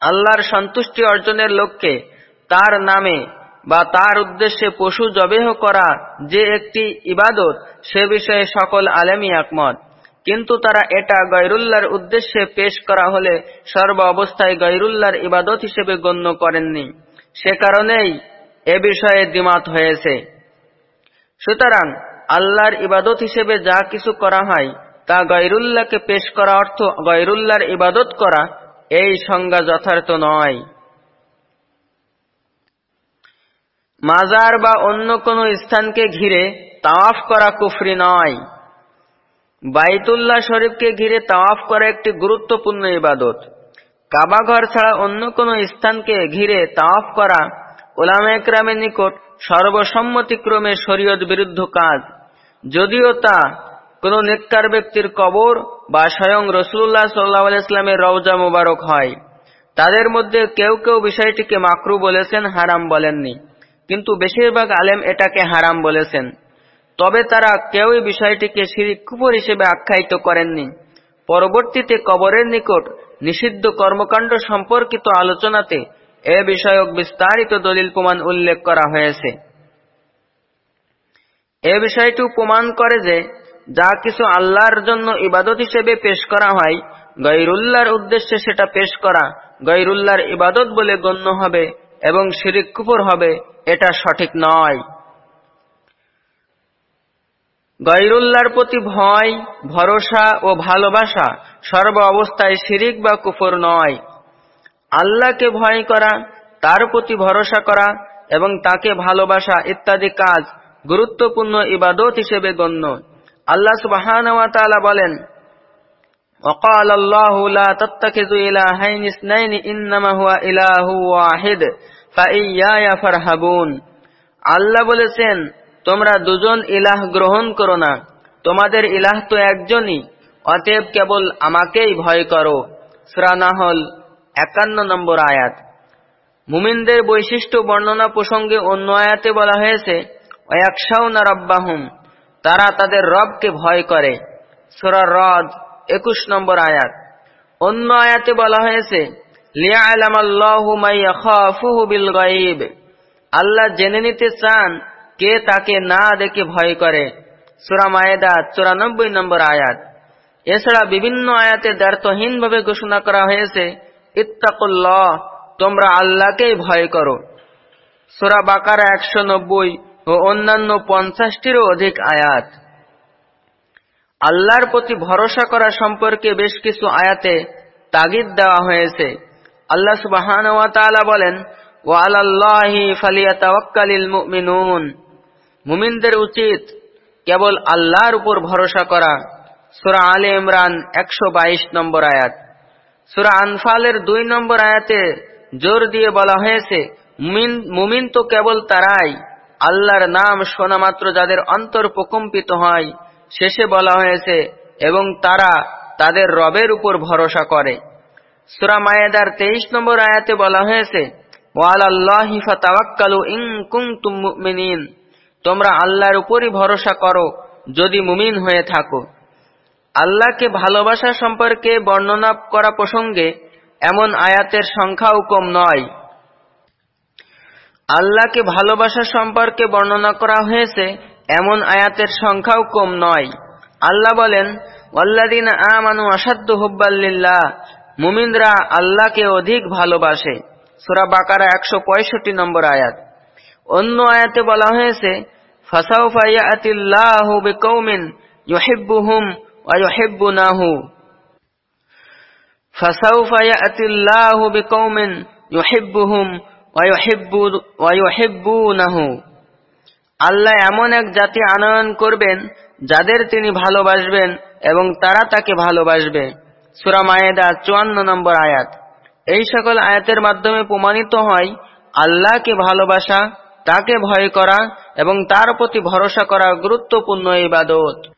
আল্লাহর সন্তুষ্টি অর্জনের লক্ষ্যে তার নামে বা তার উদ্দেশ্যে পশু জবেহ করা যে একটি ইবাদত, সে বিষয়ে সকল আলেমই একমত। কিন্তু তারা এটা গৈরুল্লার উদ্দেশ্যে পেশ করা হলে সর্ব অবস্থায় গৈরুল্লার ইবাদত হিসেবে গণ্য করেননি। সে কারণেই এ বিষয়ে দ্বিমত হয়েছে। সুতরাং আল্লাহর ইবাদত হিসেবে যা কিছু করা হয়, তা গৈরুল্লাহকে পেশ করা অর্থ গৈরুল্লাহর ইবাদত করা, এই সংজ্ঞা যথার্থ নয়। মাজার বা অন্য কোনো স্থানকে ঘিরে তাওয়াফ করা কুফরি নয়। বাইতুল্লাহ শরীফকে ঘিরে তাওয়াফ করা একটি গুরুত্বপূর্ণ ইবাদত। কাবাঘর ছাড়া অন্য কোনো স্থানকে ঘিরে তাওয়াফ করা ওলামা একরামের নিকট সর্বসম্মতিক্রমে শরীয়ত বিরুদ্ধ কাজ। যদিও তা কোন নেককার ব্যক্তির কবর বা স্বয়ং রসুল্লাহ সাল্লাহ ইসলামের রওজা মুবারক হয়। তাদের মধ্যে কেউ কেউ বিষয়টিকে মাকরু বলেছেন, হারাম বলেননি। কিন্তু বেশিরভাগ আলেম এটাকে হারাম বলেছেন। তবে তারা কেউই বিষয়টিকে শিরিক কুপুর হিসেবে আখ্যায়িত করেননি। পরবর্তীতে কবরের নিকট নিষিদ্ধ কর্মকাণ্ড সম্পর্কিত আলোচনাতে এ বিষয়ক বিস্তারিত দলিল প্রমাণ উল্লেখ করা হয়েছে। এ বিষয়টি প্রমাণ করে যে যা কিছু আল্লাহর জন্য ইবাদত হিসেবে পেশ করা হয়, গৈরুল্লাহর উদ্দেশ্যে সেটা পেশ করা গৈরুল্লাহর ইবাদত বলে গণ্য হবে এবং শিরিক কুপুর হবে, এটা সঠিক নয়। গৈরুল্লাহর প্রতি ভয়, ভরসা ও ভালোবাসা সর্ব অবস্থায় শিরিক বা কুফর নয়। আল্লাহকে ভয় করা, তার প্রতি ভরসা করা এবং তাকে ভালোবাসা ইত্যাদি কাজ গুরুত্বপূর্ণ ইবাদত হিসেবে গণ্য। আল্লাহ সুবাহান বলেন আল্লাহ বলেছেন, তোমরা দুজন ইলাহ গ্রহণ করো না, তোমাদের ইলাহ তো একজনই, অতএব কেবল আমাকেই ভয় করো। সূরা নাহল একান্ন নম্বর আয়াত। মুমিনদের বৈশিষ্ট্য বর্ণনা প্রসঙ্গে অন্য আয়াতে বলা হয়েছে রব্বাহুম তারা তাদের রবকে ভয় করে। সোরা রদ, একুশ নম্বর আয়াত। অন্য আয়াতে বলা হয়েছে আল্লাহ জেনে নিতে চান কে তাকে না দেখে ভয় করে। সুরা মায়েদা, চুরানব্বই নম্বর আয়াত। এছাড়া বিভিন্ন আয়াতে ভাবে ঘোষণা করা হয়েছে ইত্তাকুল্লাহ, তোমরা আল্লাহকেই ভয় করো। সুরা বাকারা একশো নব্বই ও অন্যান্য পঞ্চাশটিরও অধিক আয়াত। আল্লাহর প্রতি ভরসা করা সম্পর্কে বেশ কিছু আয়াতে তাগিদ দেওয়া হয়েছে। আল্লাহ সুবাহান বলেন ও আল্লাহি ফালিয়াতাওয়াক্কালিল মুমিনুন। মুমিনদের উচিত কেবল আল্লাহর উপর ভরসা করা। সুরা আলে ইমরান একশো বাইশ নম্বর আয়াত। সুরা আনফালের দুই নম্বর আয়াতে জোর দিয়ে বলা হয়েছে, মুমিন তো কেবল তারাই, আল্লাহর নাম শোনা মাত্র যাদের অন্তর প্রকম্পিত হয়, শেষে বলা হয়েছে, এবং তারা তাদের রবের উপর ভরসা করে। সুরা মায়েদার তেইশ নম্বর আয়াতে বলা হয়েছে তোমরা আল্লাহর উপরই ভরসা করো, যদি মুমিন হয়ে থাকো। আল্লাহকে ভালোবাসা সম্পর্কে বর্ণনা করা প্রসঙ্গে এমন আয়াতের সংখ্যাও কম নয়। আল্লাহকে ভালোবাসা সম্পর্কে বর্ণনা করা হয়েছে এমন আয়াতের সংখ্যাও কম নয়। আল্লাহ বলেন ওয়াল্লাদিন আমানু আসাদ্দু হুব্বাল্লিল্লাহ মুমিনরা আল্লাহকে অধিক ভালোবাসে। সুরা বাকারা একশো পঁয়ষট্টি নম্বর আয়াত। অন্য আয়াতে বলা হয়েছে, ফাসাউফা ইয়াতিল্লাহু বিকৌমিন ইউহিব্বুহুম ফাসাউফা ইয়াতিল্লাহু বিকৌমিন ইউহিব্বুহুম ওয়া ইউহিব্বু ওয়া ইউহিব্বুনাহু আল্লাহ এমন এক জাতি আনয়ন করবেন, যাদের তিনি ভালোবাসবেন এবং তারা তাকে ভালোবাসবে। সুরা মায়েদা চুয়ান্ন নম্বর আয়াত। এই সকল আয়াতের মাধ্যমে প্রমাণিত হয়, আল্লাহকে ভালোবাসা, তাকে ভয় করা এবং তার প্রতি ভরসা করা গুরুত্বপূর্ণ ইবাদত।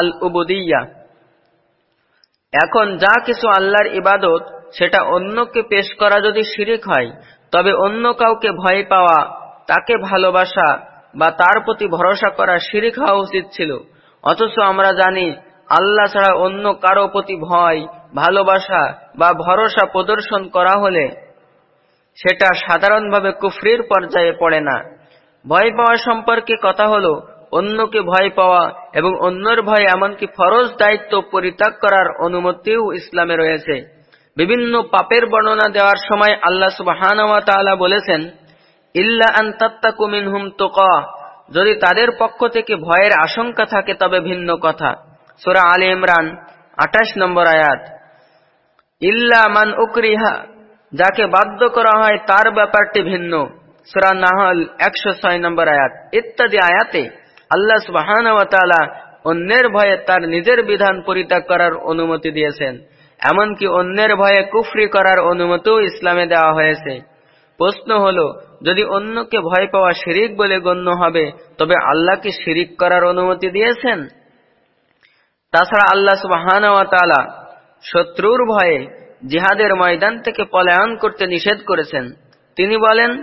আল উবুদিয়া এখন যা কিছু আল্লাহর ইবাদত, সেটা অন্যকে পেশ করা যদি শিরিক হয়, তবে অন্য কাউকে ভয় পাওয়া, তাকে ভালোবাসা বা তার প্রতি ভরসা করা শিরিক হওয়া উচিত ছিল। অথচ আমরা জানি, আল্লাহ ছাড়া অন্য কারও প্রতি ভয়, ভালোবাসা বা ভরসা প্রদর্শন করা হলে সেটা সাধারণভাবে কুফরির পর্যায়ে পড়ে না। ভয় পাওয়া সম্পর্কে কথা হলো অন্যকে ভয় পাওয়া এবং অন্যর ভয় এমনকি ফরজ দায়িত্ব পরিত্যাগ করার অনুমতিও ইসলামে রয়েছে। বিভিন্ন পাপের বর্ণনা দেওয়ার সময় আল্লাহ সুবাহ বলেছেন, ইল্লা আন তাত্তাকু মিনহুম তুকা। যদি তাদের পক্ষ থেকে ভয়ের আশঙ্কা থাকে তবে ভিন্ন কথা। সোরা আলী ইমরান 28 নম্বর আয়াত, ইল্লা মান উকরিহা। যাকে বাধ্য করা হয় তার ব্যাপারটি ভিন্ন। সূরা নাহল 106 নম্বর আয়াত, ইত্যাদি আয়াতে আল্লাহ সুবহানাহু অন্যের ভয়ে তার নিজের বিধান পরিত্যাগ করার অনুমতি দিয়েছেন। এমনকি অন্যের ভয়ে কুফরি করার অনুমতিও ইসলামে দেওয়া হয়েছে। প্রশ্ন হলো, যদি অন্যকে ভয় পাওয়া শিরিক বলে গণ্য হবে, তবে আল্লাহকে শিরিক করার অনুমতি দিয়েছেন? তাছাড়া আল্লাহ সুবাহান শত্রুর ভয়ে জিহাদের ময়দান থেকে পলায়ন করতে নিষেধ করেছেন। তিনি বলেন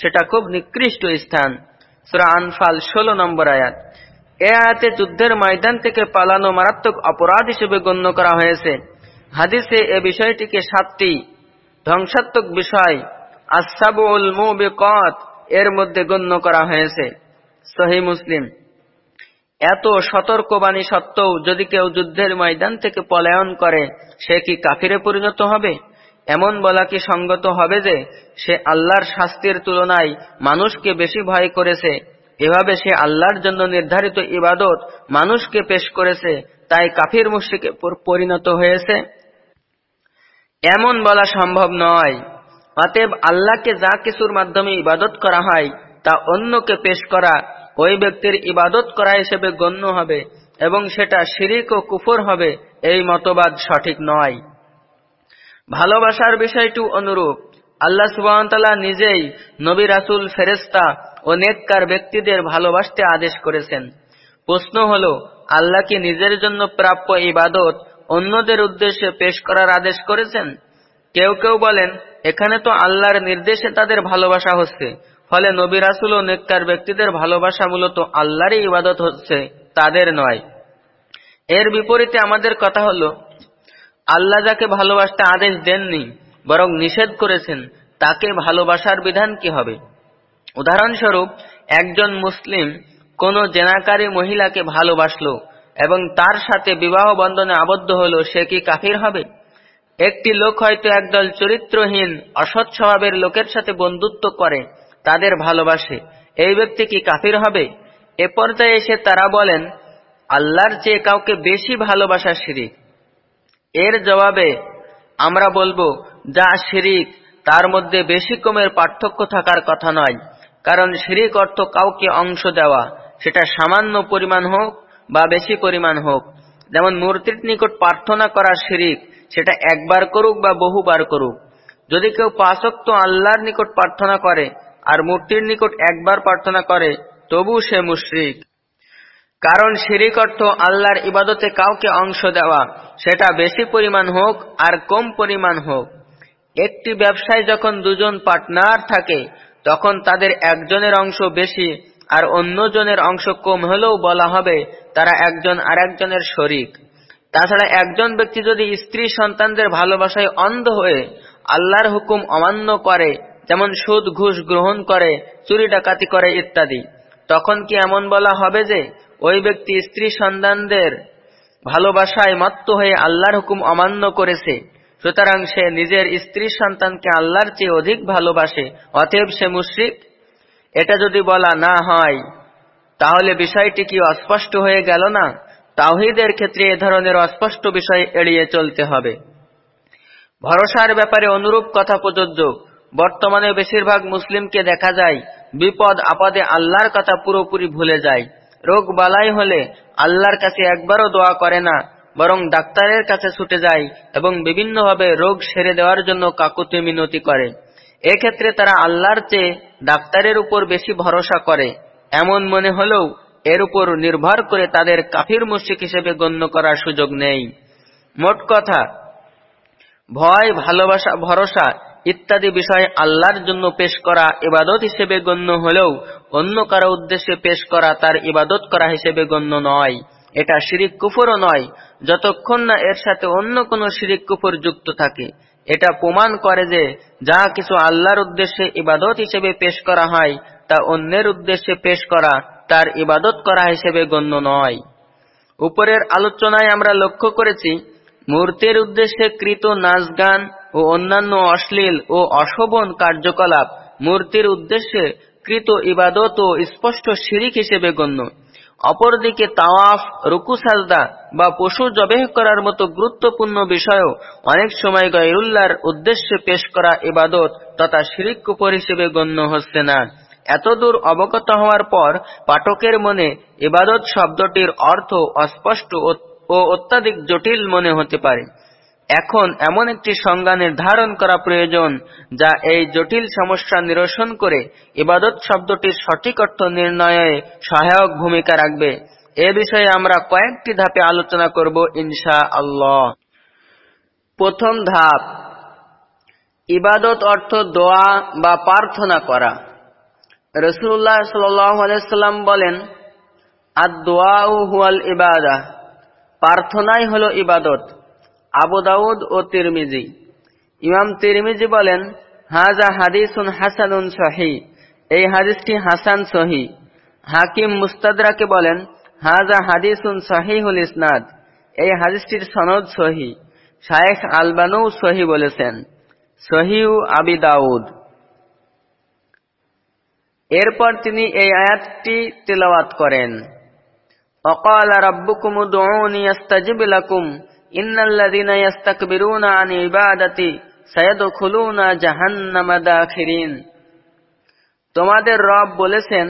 সেটা খুব নিকৃষ্ট স্থান। সুরা আনফাল ষোলো নম্বর আয়াত। এ আয়াতে যুদ্ধের ময়দান থেকে পালানো মারাত্মক অপরাধ হিসেবে গণ্য করা হয়েছে। হাদিসে এ বিষয়টিকে সাতটি ধ্বংসাত্মক বিষয় আসাবুল মুবিকাত, এর মধ্যে গণ্য করা হয়েছে। সহি মুসলিম। এত সতর্কবাণী সত্ত্বেও যদি কেউ যুদ্ধের ময়দান থেকে পলায়ন করে, সে কি কাফিরে পরিণত হবে? এমন বলা কি সঙ্গত হবে যে, সে আল্লাহর শাস্তির তুলনায় মানুষকে বেশি ভয় করেছে। এভাবে সে আল্লাহর জন্য নির্ধারিত ইবাদত মানুষকে পেশ করেছে, তাই কাফির মুশ্রিকে পরিণত হয়েছে। এমন বলা সম্ভব নয়। অতএব আল্লাহকে যা কিছুর মাধ্যমে ইবাদত করা হয়, তা অন্যকে পেশ করা, ওই ব্যক্তির ইবাদত করা হিসেবে গণ্য হবে, এবং সেটা শিরিক ও কুফর হবে, এই মতবাদ সঠিক নয়। ভালোবাসার বিষয়টি অনুরূপ। আল্লাহ সুবাহতাল্লাহ নিজেই নবী রাসুল ফেরেস্তা ও নেককার ব্যক্তিদের ভালোবাসতে আদেশ করেছেন। প্রশ্ন হল, আল্লাহ কি নিজের জন্য প্রাপ্য ইবাদত অন্যদের উদ্দেশ্যে পেশ করার আদেশ করেছেন? কেউ কেউ বলেন, এখানে তো আল্লাহর নির্দেশে তাদের ভালোবাসা হচ্ছে, ফলে নবী রাসুল ও নেককার ব্যক্তিদের ভালোবাসা মূলত আল্লাহরই ইবাদত হচ্ছে, তাদের নয়। এর বিপরীতে আমাদের কথা হলো আল্লাহ যাকে ভালোবাসতে আদেশ দেননি, বরং নিষেধ করেছেন, তাকে ভালোবাসার বিধান কি হবে? উদাহরণস্বরূপ, একজন মুসলিম কোন জেনাকারী মহিলাকে ভালোবাসল এবং তার সাথে বিবাহ বন্ধনে আবদ্ধ হল, সে কি কাফির হবে? একটি লোক হয়তো একদল চরিত্রহীন, অসৎ স্বভাবের লোকের সাথে বন্ধুত্ব করে, তাদের ভালোবাসে। এই ব্যক্তি কি কাফির হবে? এ পর্যায়ে এসে তারা বলেন, আল্লাহর চেয়ে কাউকে বেশি ভালোবাসা শিরিক। এর জবাবে আমরা বলব, যা শিরিক, তার মধ্যে বেশি কমের পার্থক্য থাকার কথা নয়। কারণ শিরিক অর্থ কাউকে অংশ দেওয়া। সেটা সামান্য পরিমাণ হোক বা বেশি পরিমাণ হোক। যেমন মূর্তির নিকট প্রার্থনা করা শিরিক, সেটা একবার করুক বা বহুবার করুক। যদি কেউ পাঁচক্ত আল্লাহর নিকট প্রার্থনা করে আর মূর্তির নিকট একবার প্রার্থনা করে, তবু সে মুশ্রিক। কারণ শিরিক অর্থ আল্লাহর ইবাদতে কাউকে অংশ দেওয়া। সেটা বেশি পরিমাণ হোক আর কম পরিমাণ হোক। একটি ব্যবসায় যখন দুজন পার্টনার থাকে, তখন তাদের একজনের অংশ বেশি আর অন্যজনের অংশ কম হলেও বলা হবে তারা একজন আর একজনের শরিক। তাছাড়া একজন ব্যক্তি যদি স্ত্রী সন্তানদের ভালোবাসায় অন্ধ হয়ে আল্লাহর হুকুম অমান্য করে, যেমন সুদ, ঘুষ গ্রহণ করে, চুরি ডাকাতি করে ইত্যাদি, তখন কি এমন বলা হবে যে, ওই ব্যক্তি স্ত্রী সন্তানদের ভালোবাসায় মত্ত হয়ে আল্লাহর হুকুম অমান্য করেছে। সুতরাং সে নিজের স্ত্রী সন্তানকে আল্লাহর চেয়ে অধিক ভালোবাসে, অতএব সে মুশ্রিক। এটা যদি বলা না হয়, তাহলে বিষয়টি কি অস্পষ্ট হয়ে গেল না? তাওহিদের ক্ষেত্রে এ ধরনের অস্পষ্ট বিষয় এড়িয়ে চলতে হবে। ভরসার ব্যাপারে অনুরূপ কথা প্রযোজ্য। বর্তমানে বেশিরভাগ মুসলিমকে দেখা যায়, বিপদ আপদে আল্লাহর কথা পুরোপুরি ভুলে যায়। রোগ বালাই হলে আল্লাহর কাছে একবারও দোয়া করে না, বরং ডাক্তারের কাছে ছুটে যায় এবং বিভিন্নভাবে রোগ সেরে দেওয়ার জন্য কাকুতি মিনতি করে। এক্ষেত্রে তারা আল্লাহর চেয়ে ডাক্তারের উপর বেশি ভরসা করে। এমন মনে হলেও এর উপর নির্ভর করে তাদের কাফির মুশিক হিসেবে গণ্য করার সুযোগ নেই। মোট কথা, ভয়, ভালোবাসা, ভরসা ইত্যাদি বিষয় আল্লাহর জন্য পেশ করা ইবাদত হিসেবে গণ্য হলেও অন্য কারও উদ্দেশ্যে পেশ করা তার ইবাদত করা হিসেবে গণ্য নয়। এটা শিরিক কুফরও নয়, যতক্ষণ না এর সাথে অন্য কোনো শিরিক কুফর যুক্ত থাকে। এটা প্রমাণ করে যে যা কিছু আল্লাহর উদ্দেশ্যে ইবাদত হিসেবে পেশ করা হয়, তা অন্যের উদ্দেশ্যে পেশ করা তার ইবাদত করা হিসেবে গণ্য নয়। উপরের আলোচনায় আমরা লক্ষ্য করেছি, মূর্তির উদ্দেশ্যে কৃত নাচ গান ও অন্যান্য অশ্লীল ও অশোভন কার্যকলাপ মূর্তির উদ্দেশ্যে কৃত ইবাদত ও স্পষ্ট শিরিক হিসেবে গণ্য। অপরদিকে তাওয়াফ, রুকু সাজদা বা পশু জবেহ করার মতো গুরুত্বপূর্ণ বিষয়ও অনেক সময় গৈরুল্লাহর উদ্দেশ্যে পেশ করা ইবাদত তথা শিরিক কুপর হিসেবে গণ্য হচ্ছে না। এতদূর অবগত হওয়ার পর পাঠকের মনে ইবাদত শব্দটির অর্থ অস্পষ্ট ও অত্যাধিক জটিল মনে হতে পারে। এখন এমন একটি সংজ্ঞা নির্ধারণ করা প্রয়োজন, যা এই জটিল সমস্যা নিরসন করে ইবাদত শব্দটির সঠিক অর্থ নির্ণয়ে সহায়ক ভূমিকা রাখবে। এ বিষয়ে আমরা কয়েকটি ধাপে আলোচনা করব ইনশা আল্লাহ প্রথম ধাপ, ইবাদত অর্থ দোয়া বা প্রার্থনা করা। রসুল্লাহ সাল্লাম বলেন আর দোয়া হুয়াল ইবাদা। প্রার্থনাই হল ইবাদত। আবু দাউদ ও তিরমিজি। ইমাম তিরমিজি বলেন, হাজা হাদিসুন হাসানুন সহি। এই হাদিসটি হাসান সহি। হাকিম মুস্তাদরাকে বলেন, হাজা হাদিসুন সহিহুল ইসনাদ। এই হাদিসটির সনদ সহি। শায়েখ আলবানু সহি বলেছেন। সহিউ আবি দাউদ। এরপর তিনি এই আয়াতটি তেলাওয়াত করেন। অকাল রব্বুকুম উদউনি আস্তাজিব ইবাদাতি তোমাদের রব বলেছেন,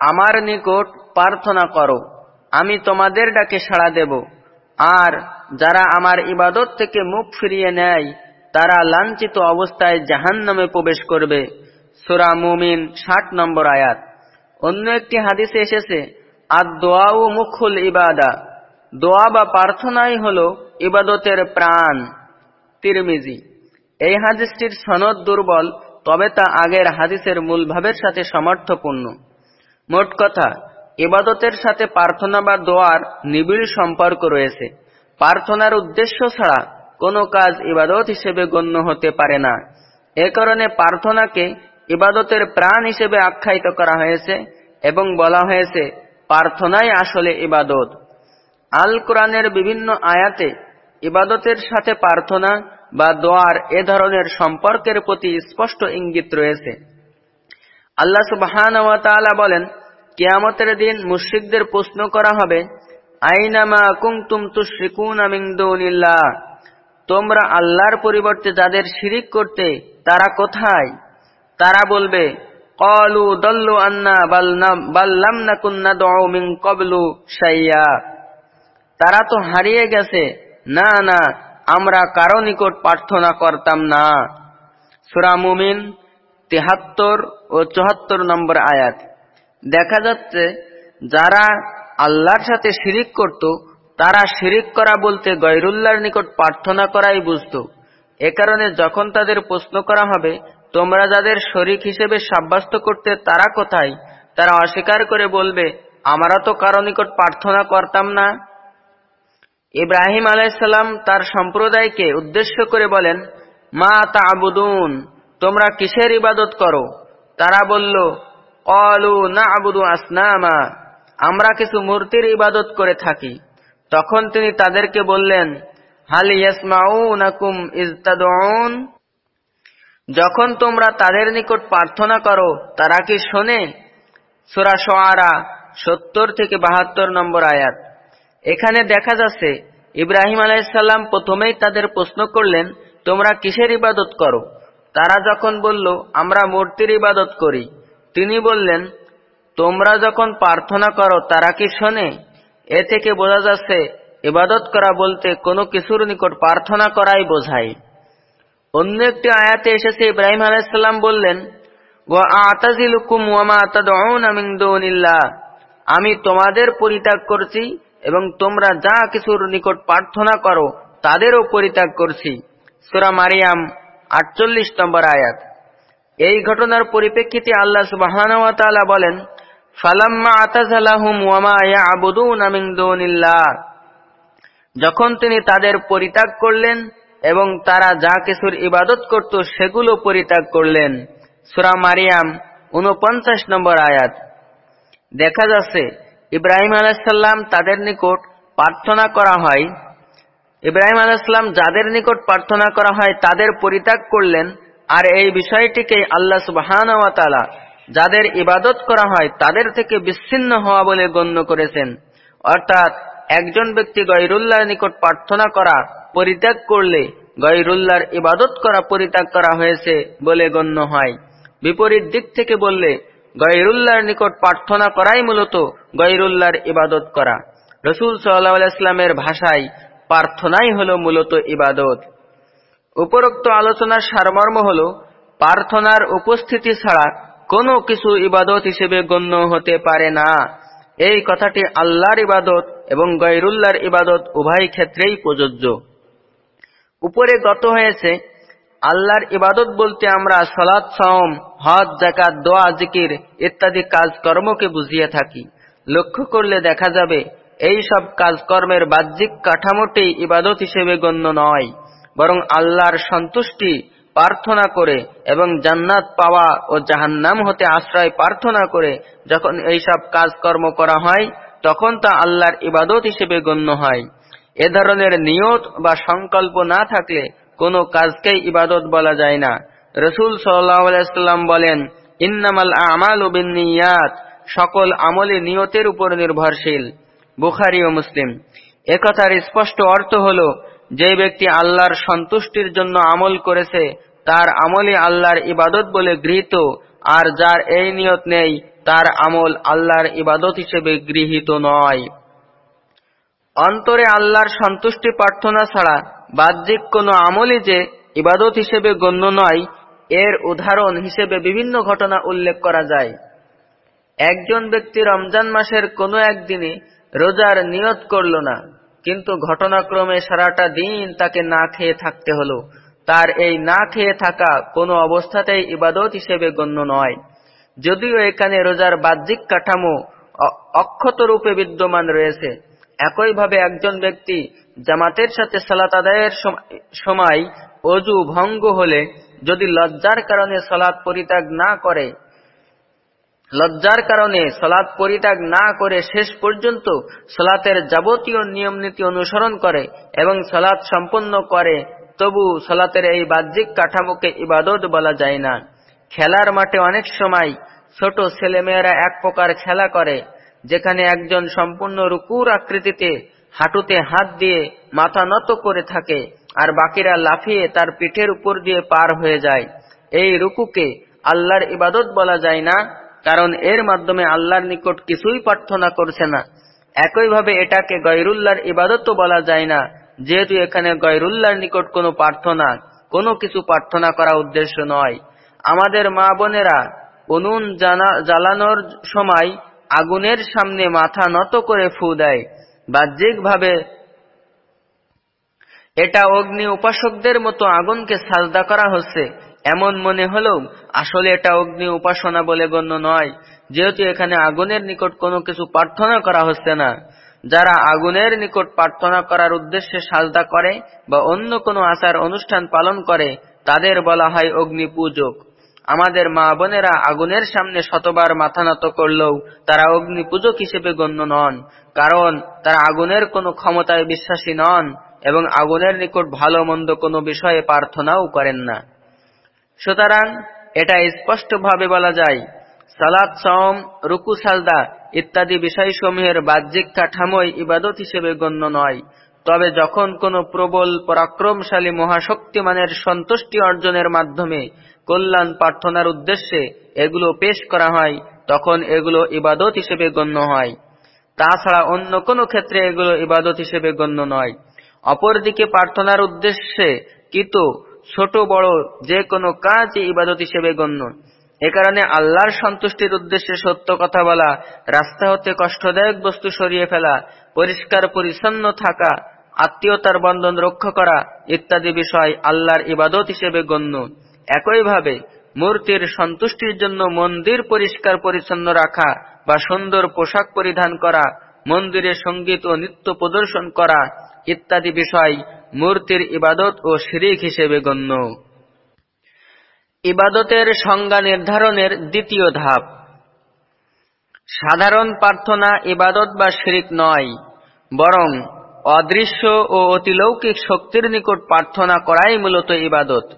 আমার নিকট প্রার্থনা করো, আমি তোমাদের ডাকে সাড়া দেব। আর যারা আমার ইবাদত থেকে মুখ ফিরিয়ে নেয়, তারা লাঞ্ছিত অবস্থায় জাহান নামে প্রবেশ করবে। সুরা মুমিন ষাট নম্বর আয়াত। অন্য একটি হাদিসে এসেছে আর দোয়াও মুখুল ইবাদা। দোয়া বা প্রার্থনাই হল ইবাদতের প্রাণ। তিরমিজি, এই হাদিসটির সনদ দুর্বল, তবে তা আগের হাদিসের মূলভাবের সাথে সমর্থপূর্ণ। মোট কথা, ইবাদতের সাথে প্রার্থনা বা দোয়ার নিবিড় সম্পর্ক রয়েছে। প্রার্থনার উদ্দেশ্য ছাড়া কোনো কাজ ইবাদত হিসেবে গণ্য হতে পারে না। এ কারণে প্রার্থনাকে ইবাদতের প্রাণ হিসেবে আখ্যায়িত করা হয়েছে এবং বলা হয়েছে, প্রার্থনাই আসলে ইবাদত। আল কোরআনের বিভিন্ন আয়াতে ইবাদতের সাথে প্রার্থনা বা দোয়ার এ ধরনের সম্পর্কের প্রতি স্পষ্ট ইঙ্গিত রয়েছে। আল্লাহ সুবহান বলেন, কেয়ামতের দিন মুশ্রিকদের প্রশ্ন করা হবে আইনামা কুমতুম তুশ্রিকুন আমিন্দুনিল্লাহ তোমরা আল্লাহর পরিবর্তে যাদের শিরিক করতে, তারা কোথায়? তারা বলবে কলু দল্লু আন্না বাল্লাম না কুন্না মিন কবলু সাইয়া তারা তো হারিয়ে গেছে। না না, আমরা কারও নিকট প্রার্থনা করতাম না। সুরা মুমিন তেহাত্তর ও চুহাত্তর নম্বর আয়াত। দেখা যাচ্ছে, যারা আল্লাহর সাথে শিরিক করত, তারা শিরিক করা বলতে গৈরুল্লাহর নিকট প্রার্থনা করাই বুঝত। এ কারণে যখন তাদের প্রশ্ন করা হবে, তোমরা যাদের শরিক হিসেবে সাব্যস্ত করতে তারা কোথায়? তারা অস্বীকার করে বলবে, আমরা তো কারও নিকট প্রার্থনা করতাম না। ইব্রাহিম আলাইসাল্লাম তার সম্প্রদায়কে উদ্দেশ্য করে বলেন, মা তা আবুদুন তোমরা কিসের ইবাদত করো? তারা বলল অলু না আবুদু আসনামা, আমরা কিছু মূর্তির ইবাদত করে থাকি। তখন তিনি তাদেরকে বললেন, হাল ইয়াসমাউনাকুম ইজতাদউন যখন তোমরা তাদের নিকট প্রার্থনা করো, তারা কি শোনে? সূরা শুআরা সত্তর থেকে বাহাত্তর নম্বর আয়াত। এখানে দেখা যাচ্ছে ইব্রাহিম আলাইসাল্লাম প্রথমেই তাদের প্রশ্ন করলেন, তোমরা কিসের ইবাদত করো? তারা যখন বলল, আমরা মূর্তির ইবাদত করি। তিনি বললেন, তোমরা যখন প্রার্থনা করো, তারা কি শোনে? এ থেকে বোঝা যাচ্ছে, ইবাদত করা বলতে কোনো কিছুর নিকট প্রার্থনা করাই বোঝায়। অন্য একটি আয়াতে এসেছে, ইব্রাহিম আলাইসাল্লাম বললেন আমি তোমাদের পরিত্যাগ করছি এবং তোমরা যা কিছুর নিকট প্রার্থনা করো, তাদেরও পরিত্যাগ করছি। সুরা মারিয়াম, আটচল্লিশ নম্বর আয়াত। এই ঘটনার পরিপ্রেক্ষিতে আল্লাহ সুবাহান বলেন যখন তিনি তাদের পরিত্যাগ করলেন এবং তারা যা কিছুর ইবাদত করত, সেগুলো পরিত্যাগ করলেন। সুরা মারিয়াম উনপঞ্চাশ নম্বর আয়াত। দেখা যাচ্ছে ইব্রাহিম আলাইসাল্লাম তাদের নিকট প্রার্থনা করা হয়। ইব্রাহিম আলাইসাল্লাম যাদের নিকট প্রার্থনা করা হয় তাদের পরিত্যাগ করলেন। আর এই বিষয়টিকে আল্লাহ সুবাহান যাদের ইবাদত করা হয় তাদের থেকে বিচ্ছিন্ন হওয়া বলে গণ্য করেছেন। অর্থাৎ একজন ব্যক্তি গৈরুল্লাহর নিকট প্রার্থনা করা, পরিত্যাগ করলে গৈরুল্লাহর ইবাদত করা, পরিত্যাগ করা হয়েছে বলে গণ্য হয়। বিপরীত দিক থেকে বললে গৈরুল্লাহর নিকট প্রার্থনা করাই মূলত গৈরুল্লাহর ইবাদত করা। রসুল সাল্লাহামের ভাষায় প্রার্থনাই হল মূলত ইবাদত। উপরোক্ত আলোচনার সারমর্ম হল, প্রার্থনার উপস্থিতি ছাড়া কোনো কিছু ইবাদত হিসেবে গণ্য হতে পারে না। এই কথাটি আল্লাহর ইবাদত এবং গৈরুল্লাহর ইবাদত উভয় ক্ষেত্রেই প্রযোজ্য। উপরে গত হয়েছে, আল্লাহর ইবাদত বলতে আমরা সলাৎ সম হজ জাকাত দোয়া, জিকির ইত্যাদি কাজকর্মকে বুঝিয়ে থাকি। লক্ষ্য করলে দেখা যাবে, এই সব কাজকর্মের বাহ্যিক কাঠামোটি ইবাদত হিসেবে গণ্য নয়, বরং আল্লাহর সন্তুষ্টি প্রার্থনা করে এবং জান্নাত পাওয়া ও জাহান্নাম হতে আশ্রয় প্রার্থনা করে যখন এইসব কাজকর্ম করা হয়, তখন তা আল্লাহর ইবাদত হিসেবে গণ্য হয়। এ ধরনের নিয়ত বা সংকল্প না থাকলে কোনো কাজকেই ইবাদত বলা যায় না। রসুল সাল্লাম বলেন, ইন্নামাল আমাল নিয়াত। সকল আমলে নিয়তের উপর নির্ভরশীল, বুখারি ও মুসলিম। একথার স্পষ্ট অর্থ হল, যে ব্যক্তি আল্লাহর সন্তুষ্টির জন্য আমল করেছে, তার আমলে আল্লাহর ইবাদত বলে গৃহীত, আর যার এই নিয়ত নেই, তার আমল আল্লাহর ইবাদত হিসেবে গৃহীত নয়। অন্তরে আল্লাহর সন্তুষ্টি প্রার্থনা ছাড়া বাহ্যিক কোনো আমলই যে ইবাদত হিসেবে গণ্য নয়, এর উদাহরণ হিসেবে বিভিন্ন ঘটনা উল্লেখ করা যায়। একজন ব্যক্তি রমজান মাসের কোনো একদিনে রোজার নিয়ত করল না, কিন্তু ঘটনাক্রমে সারাটা দিন তাকে না খেয়ে থাকতে হলো। তার এই না খেয়ে থাকা কোনো অবস্থাতেই ইবাদত হিসেবে গণ্য নয়। যদিও এখানে রোজার বাহ্যিক কাঠামো অক্ষত রূপে বিদ্যমান রয়েছে, একইভাবে একজন ব্যক্তি জামাতের সাথে সালাত আদায়ের সময় অজু ভঙ্গ হলে যদি লজ্জার কারণে সলাৎ পরিত্যাগ না করে লজ্জার কারণে সলাৎ পরিত্যাগ না করে শেষ পর্যন্ত সলাতের যাবতীয় নিয়ম নীতি অনুসরণ করে এবং সলাৎ সম্পন্ন করে, তবু সলাতের এই বাহ্যিক কাঠামোকে ইবাদত বলা যায় না। খেলার মাঠে অনেক সময় ছোট ছেলেমেয়েরা এক প্রকার খেলা করে, যেখানে একজন সম্পূর্ণ রুকুর আকৃতিতে হাঁটুতে হাত দিয়ে মাথা নত করে থাকে আর বাকিরা লাফিয়ে তার পিঠের উপর দিয়ে পার হয়ে যায়। এই রুকুকে আল্লাহর ইবাদত বলা যায় না। কারণ এর মাধ্যমে আল্লাহর নিকট কিছুই প্রার্থনা করছে না। একইভাবে এটাকে গৈরুল্লাহর ইবাদতও বলা যায় না, যেহেতু এখানে গৈরুল্লাহর নিকট কোনো প্রার্থনা, কোনো কিছু প্রার্থনা করা উদ্দেশ্য নয়। আমাদের মা বোনেরা উনুন জ্বালানোর সময় আগুনের সামনে মাথা নত করে ফু দেয়। বাহ্যিকভাবে এটা অগ্নি উপাসকদের মতো আগুনকে সাজদা করা হচ্ছে। এমন মনে হলেও আসলে এটা অগ্নি উপাসনা বলে গণ্য নয়, যেহেতু এখানে আগুনের নিকট কোনো কিছু প্রার্থনা করা হচ্ছে না। যারা আগুনের নিকট প্রার্থনা করার উদ্দেশ্যে সাজদা করে বা অন্য কোনো আচার অনুষ্ঠান পালন করে, তাদের বলা হয় অগ্নি পূজক। আমাদের মা বোনেরা আগুনের সামনে শতবার মাথা নত করলেও তারা অগ্নি পূজক হিসেবে গণ্য নন, কারণ তারা আগুনের কোনো ক্ষমতায় বিশ্বাসী নন এবং আগুনের নিকট ভালো মন্দ কোনো বিষয়ে প্রার্থনাও করেন না। সুতরাং এটা স্পষ্টভাবে বলা যায় সালাদ সম রুকু সালদা ইত্যাদি বিষয়সমূহের বাহ্যিক কাঠামোই ইবাদত হিসেবে গণ্য নয়। তবে যখন কোনো প্রবল, পরাক্রমশালী মহাশক্তিমানের সন্তুষ্টি অর্জনের মাধ্যমে কল্যাণ প্রার্থনার উদ্দেশ্যে এগুলো পেশ করা হয়, তখন এগুলো ইবাদত হিসেবে গণ্য হয়। তাছাড়া অন্য কোনো ক্ষেত্রে এগুলো ইবাদত হিসেবে গণ্য নয়। অপরদিকে প্রার্থনার উদ্দেশ্যে কিন্তু ছোট, বড় যে কোনো কাজ ইবাদত হিসেবে গণ্য। এ কারণে আল্লাহর সন্তুষ্টির উদ্দেশ্যে সত্য কথা বলা, রাস্তা হতে কষ্টদায়ক বস্তু সরিয়ে ফেলা, পরিষ্কার, পরিচ্ছন্ন থাকা, আত্মীয়তার বন্ধন রক্ষা করা ইত্যাদি বিষয় আল্লাহর ইবাদত হিসেবে গণ্য। একইভাবে মূর্তির সন্তুষ্টির জন্য মন্দির পরিষ্কার, পরিচ্ছন্ন রাখা বা সুন্দর পোশাক পরিধান করা, মন্দিরে সংগীত ও নৃত্য প্রদর্শন করা ইত্যাদি বিষয় মূর্তির ইবাদত ও শিরিক হিসেবে গণ্য। ইবাদতের সংজ্ঞা নির্ধারণের দ্বিতীয় ধাপ। সাধারণ প্রার্থনা ইবাদত বা শিরিক নয়, বরং অদৃশ্য ও অতিলৌকিক শক্তির নিকট প্রার্থনা করাই মূলত ইবাদত।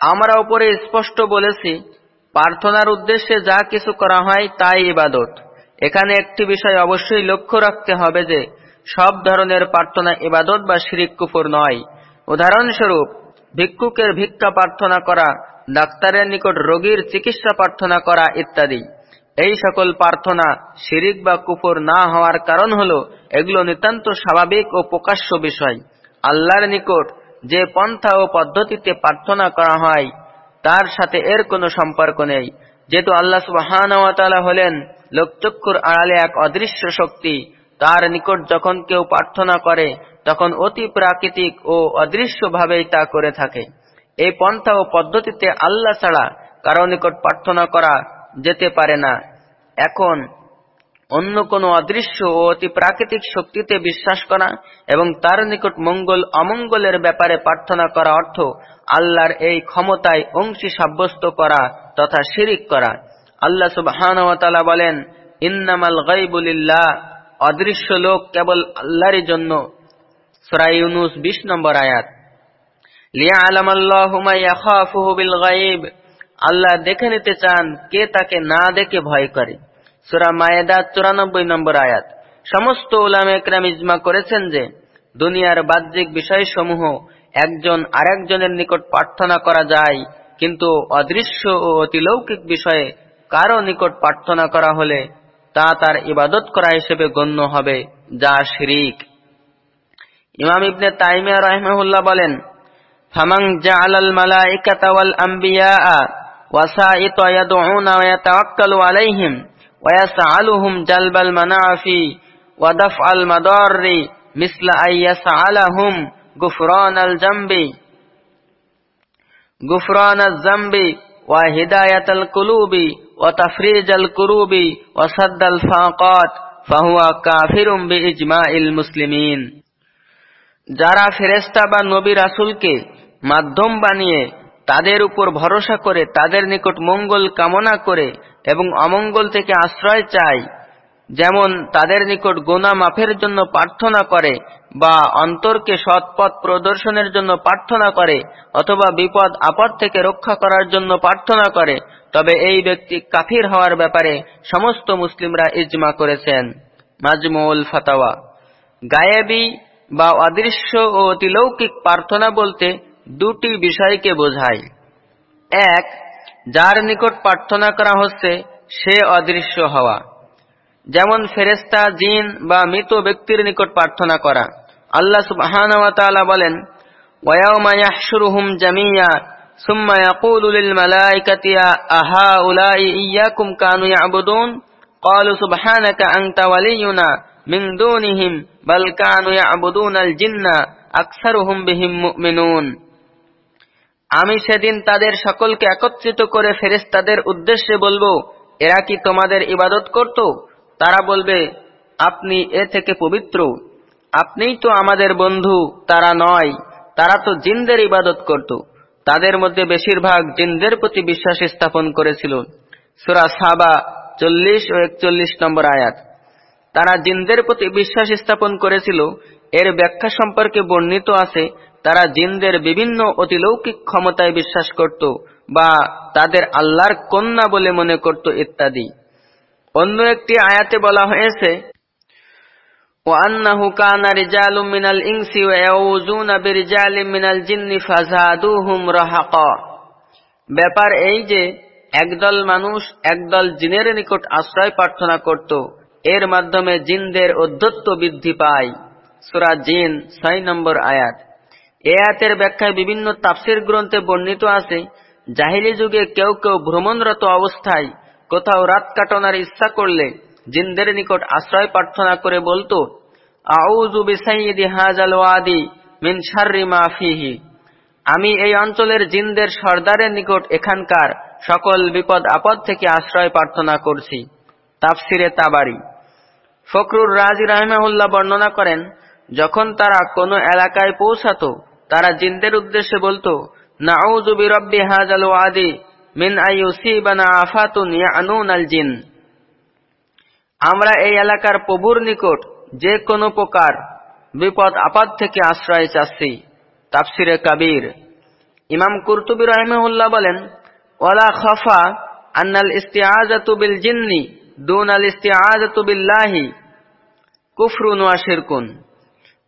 আমরা উপরে স্পষ্ট বলেছি, প্রার্থনার উদ্দেশ্যে যা কিছু করা হয় তাই ইবাদত। এখানে একটি বিষয় অবশ্যই লক্ষ্য রাখতে হবে যে সব ধরনের প্রার্থনা ইবাদত বা শিরিক কুফুর নয়। উদাহরণস্বরূপ, ভিক্ষুকের ভিক্ষা প্রার্থনা করা, ডাক্তারের নিকট রোগীর চিকিৎসা প্রার্থনা করা ইত্যাদি। এই সকল প্রার্থনা শিরিক বা কুফর না হওয়ার কারণ হল, এগুলো নিতান্ত স্বাভাবিক ও প্রকাশ্য বিষয়। আল্লাহর নিকট যে পন্থা ও পদ্ধতিতে প্রার্থনা করা হয়, তার সাথে এর কোনো সম্পর্ক নেই। যেহেতু আল্লাহ সুবাহান হলেন লোকচক্ষুর আড়ালে এক অদৃশ্য শক্তি তার নিকট যখন কেউ প্রার্থনা করে, তখন অতি প্রাকৃতিক ও অদৃশ্যভাবেই তা করে থাকে। এই পন্থা ও পদ্ধতিতে আল্লাহ ছাড়া কারও নিকট প্রার্থনা করা যেতে পারে না। এখন, অন্য কোন অদৃশ্য ও অতি প্রাকৃতিক শক্তিতে বিশ্বাস করা এবং তার নিকট মঙ্গল অমঙ্গলের ব্যাপারে প্রার্থনা করা অর্থ আল্লাহর এই ক্ষমতায় অংশী সাব্যস্ত করা তথা শিরিক করা। আল্লাহ সুবহান বলেন, ইন্নামাল গাইবুলিল্লাহ অদৃশ্য লোক কেবল আল্লাহরই জন্য। ইউনুস বিশ নম্বর আয়াত। লিয়া আল্লাহ দেখে নিতে চান কে তাকে না দেখে ভয় করে। সুরা মায়েদা চুরানব্বই নম্বর আয়াত। সমস্ত উলাম একরাম ইজমা করেছেন যে, দুনিয়ার বাহ্যিক বিষয়সমূহ একজন আরেকজনের নিকট প্রার্থনা করা যায়, কিন্তু অদৃশ্য ও অতিলৌকিক বিষয়ে কারও নিকট প্রার্থনা করা হলে তা তার ইবাদত করা হিসেবে গণ্য হবে, যা শিরিক। ইমাম ইবনে তাইমিয়া রহমাহুল্লাহ বলেন ফামাং জাআলাল মালাইকাতা ওয়াল আম্বিয়া ওয়াসাইত ইয়াদউনা ওয়া ইয়াতাওয়াক্কালু আলাইহিম ওয়া ইয়াসআলুহুম জালবাল মানাফি ওয়া দাফআল মাদাররি মিসলা আইয়াসআলাহুম গুফরানাল জামবি। গুফরানাল জামবি ওয়া হিদায়াতাল কুলুবি কুরুবি ওয়া সাদ্দাল ফাকাত, ফাহুয়া কাফিরুম বিইজমাইল মুসলিমিন। যারা ফেরেস্তা বা নবী রাসুলকে মাধ্যম বানিয়ে তাদের উপর ভরসা করে, তাদের নিকট মঙ্গল কামনা করে এবং অমঙ্গল থেকে আশ্রয় চায়, যেমন তাদের নিকট গোনা মাফের জন্য প্রার্থনা করে বা অন্তরকে সৎপথ প্রদর্শনের জন্য প্রার্থনা করে অথবা বিপদ আপদ থেকে রক্ষা করার জন্য প্রার্থনা করে তবে এই ব্যক্তি কাফির হওয়ার ব্যাপারে সমস্ত মুসলিমরা ইজমা করেছেন। মাজমুল ফাতাওয়া। গায়েবী বা অদৃশ্য ও অতিলৌকিক প্রার্থনা বলতে দুটি বিষয়কে বোঝায়। এক, যার নিকট প্রার্থনা করা হচ্ছে, সে অদৃশ্য হওয়া। যেমন ফেরেস্তা জিন বা মৃত ব্যক্তির নিকট প্রার্থনা করা। আল্লাহ সুবহান বলেন ওয়াউমা ইয়াহশুরুহুম জামিয়া সুম্মা ইয়াকুলু লিল মালাইকাতি আহাউলাই ইয়াকুম কানু ইয়াবুদুন قالوا سبحانك أنت ولينا من دونهم بل كانوا يعبدون الجن أكثرهم بهم مؤمنون আমি সেদিন তাদের সকলকে একত্রিত করে ফেরেস্তাদের উদ্দেশ্যে বলবো এরা কি তোমাদের ইবাদত করত তারা বলবে আপনি এ থেকে পবিত্র আপনিই তো আমাদের বন্ধু তারা নয় তারা তো জিনদের ইবাদত করত তাদের মধ্যে বেশিরভাগ জিনদের প্রতি বিশ্বাস স্থাপন করেছিল। সুরা সাবা চল্লিশ ও একচল্লিশ নম্বর আয়াত। তারা জিনদের প্রতি বিশ্বাস স্থাপন করেছিল, এর ব্যাখ্যা সম্পর্কে বর্ণিত আছে, তারা জিনদের বিভিন্ন অতিলৌকিক ক্ষমতায় বিশ্বাস করত বা তাদের আল্লাহর কন্যা বলে মনে করত ইত্যাদি। অন্য একটি আয়াতে বলা হয়েছে وأنه كان رجال من الإنس ويعوذون برجال من الجن فزادوهم رهقا ব্যাপার এই যে একদল মানুষ একদল জিনের নিকট আশ্রয় প্রার্থনা করত এর মাধ্যমে জিনদের অধ্যত্ব বৃদ্ধি পায় সুরা জিন ছয় নম্বর আয়াত এ আয়াতের ব্যাখ্যায় বিভিন্ন তাফসির গ্রন্থে বর্ণিত আছে জাহিলি যুগে কেউ কেউ ভ্রমণরত অবস্থায় কোথাও রাত কাটানোর ইচ্ছা করলে জিনদের নিকট আশ্রয় প্রার্থনা করে বলতো হাযাল ওয়াদি মিন শাররি মা আমি এই অঞ্চলের জিনদের সর্দারের নিকট এখানকার সকল বিপদ আপদ থেকে আশ্রয় প্রার্থনা করছি। তাফসিরে তাবারি। ফখরুর রাজি রাহমাহুল্লাহ বর্ণনা করেন, যখন তারা কোনো এলাকায় পৌঁছাত, তারা জিনদের উদ্দেশ্যে বলতো, নাউযু বিরব্বি হাযাল ওয়াদি মিন আইয়ুসিবানা আফাতুন ইয়ানুন আল জিন। আমরা এই এলাকার প্রভুর নিকট যে কোনো প্রকার বিপদ, আপদ থেকে আশ্রয় চাচ্ছি, তাফসিরে কাবির। ইমাম কুরতুবি রহমউল্লাহ বলেন, ওয়ালা খফা আন্নাল ইস্তিআজাতু বিল জিন্নি দুন আল ইস্তিআজাতু বিল্লাহি কুফরুন ওয়া শিরকুন।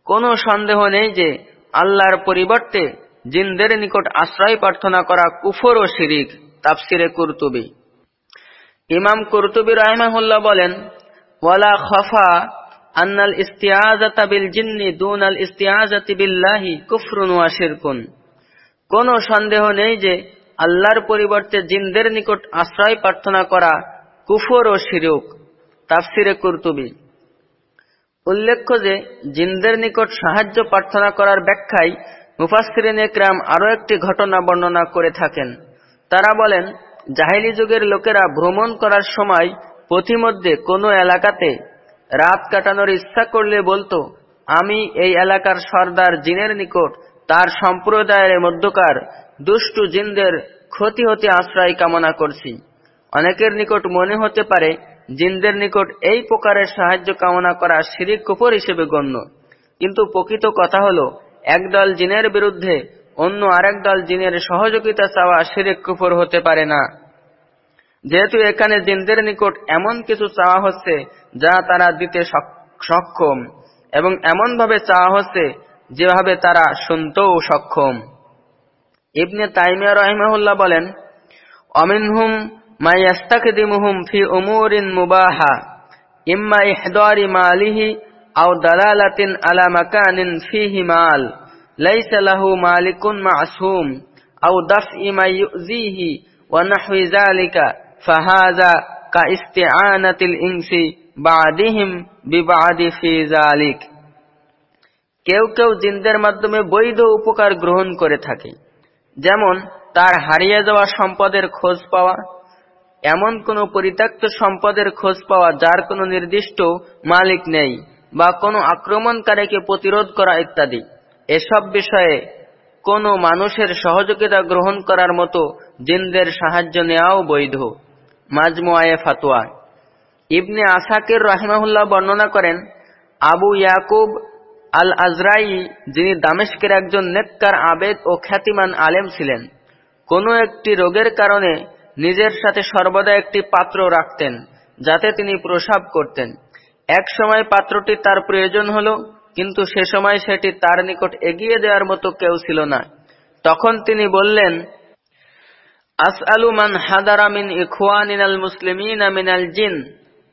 কোনো সন্দেহ নেই যে আল্লাহর পরিবর্তে জিনদের নিকট আশ্রয় প্রার্থনা করা কুফর ও শিরিক, তাফসিরে কুরতুবি। ইমাম কুরতুবি রহমাহুল্লাহ বলেন ওয়ালা খফা আন্নাল ইস্তিয়াজাতা জিন্নি দুনাল ইস্তিয়াজাতি বিল্লাহি কুফরুন শিরকুন। কোনো সন্দেহ নেই যে আল্লাহর পরিবর্তে জিনদের নিকট আশ্রয় প্রার্থনা করা কুফর ও শিরুক, তাফসিরে কুরতুবি। উল্লেখ্য যে জিনদের নিকট সাহায্য প্রার্থনা করার ব্যাখ্যায় মুফাসরিন একরাম আরও একটি ঘটনা বর্ণনা করে থাকেন। তারা বলেন, জাহিলি যুগের লোকেরা ভ্রমণ করার সময় পথিমধ্যে কোনো এলাকাতে রাত কাটানোর ইচ্ছা করলে বলতো, আমি এই এলাকার সর্দার জিনের নিকট, তার সম্প্রদায়ের মধ্যকার দুষ্টু জিনদের ক্ষতি হতে আশ্রয় কামনা করছি। অনেকের নিকট মনে হতে পারে, জিনদের নিকট এই প্রকারের সাহায্য কামনা করা শিরিক কুফর হিসেবে গণ্য। কিন্তু প্রকৃত কথা হলো, একদল জিনের বিরুদ্ধে অন্য আরেক দল জিনের সহযোগিতা চাওয়া শিরিক কুফর হতে পারে না। যেহেতু এখানে জিনদের নিকট এমন কিছু চাওয়া হচ্ছে যা তারা দিতে সক্ষম এবং এমনভাবে চাওয়া হচ্ছে যেভাবে তারা শুনতেও সক্ষম। ইবনে তাইমিয়া রহিমাহুল্লাহ বলেন, অমিনহুম মাইয়াস্তাকদিমুহুম ফি উমুরিন মুবাহা, ইম্মা ইহদারি মালিহি আও দালালাতিন আলা মাকানিন ফিহি মাল, লাইসা লাহু মালিকুন মাসুম আও দাফই মা ইউযিহি ওয়া নাহওয়ি যালিকা। ফাহাযা কা ইস্তিআনাতিল ইনসি বাদিহিম বিবাদি ফি কেউ কেউ জিনদের মাধ্যমে বৈধ উপকার গ্রহণ করে থাকে, যেমন তার হারিয়ে যাওয়া সম্পদের খোঁজ পাওয়া, এমন কোন পরিত্যক্ত সম্পদের খোঁজ পাওয়া যার কোনো নির্দিষ্ট মালিক নেই বা কোনো আক্রমণকারীকে প্রতিরোধ করা ইত্যাদি। এসব বিষয়ে কোনো মানুষের সহযোগিতা গ্রহণ করার মতো জিনদের সাহায্য নেওয়াও বৈধ। মাজমুয়ায়ে ফাতোয়া। ইবনে আসাকের রাহিমাহুল্লাহ বর্ণনা করেন, আবু ইয়াকুব আল আজরাই যিনি দামেশকের একজন নেককার আবেদ ও খ্যাতিমান আলেম ছিলেন, কোনো একটি রোগের কারণে নিজের সাথে সর্বদা একটি পাত্র রাখতেন, যাতে তিনি প্রসাব করতেন। এক সময় পাত্রটি তার প্রয়োজন হল, কিন্তু সে সময় সেটি তার নিকট এগিয়ে দেওয়ার মতো কেউ ছিল না। তখন তিনি বললেন আসআলু মান হাদারা মিন ইখওয়ানিনাল মুসলিমিনা মিনাল জিন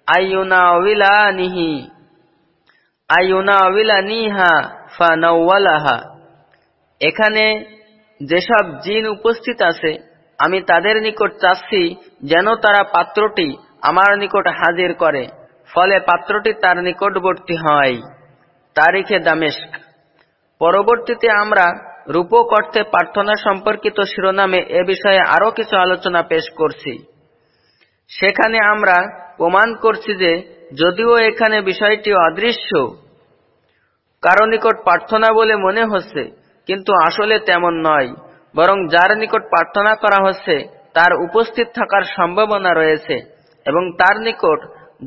আইয়ুনাওয়িলানিহি আইয়ুনাওয়িলানিহা ফানাওয়ালাহা। এখানে যেসব জিন উপস্থিত আছে, আমি তাদের নিকট চাচ্ছি যেন তারা পাত্রটি আমার নিকট হাজির করে, ফলে পাত্রটি তার নিকটবর্তী হয়। তারিখে দামেস্ক। পরবর্তীতে আমরা রূপক অর্থে প্রার্থনা সম্পর্কিত শিরোনামে এ বিষয়ে আরও কিছু আলোচনা পেশ করছি। সেখানে আমরা প্রমাণ করছি যে যদিও এখানে বিষয়টি অদৃশ্য, কারও নিকট প্রার্থনা বলে মনে হচ্ছে, কিন্তু আসলে তেমন নয়, বরং যার নিকট প্রার্থনা করা হচ্ছে, তার উপস্থিত থাকার সম্ভাবনা রয়েছে এবং তার নিকট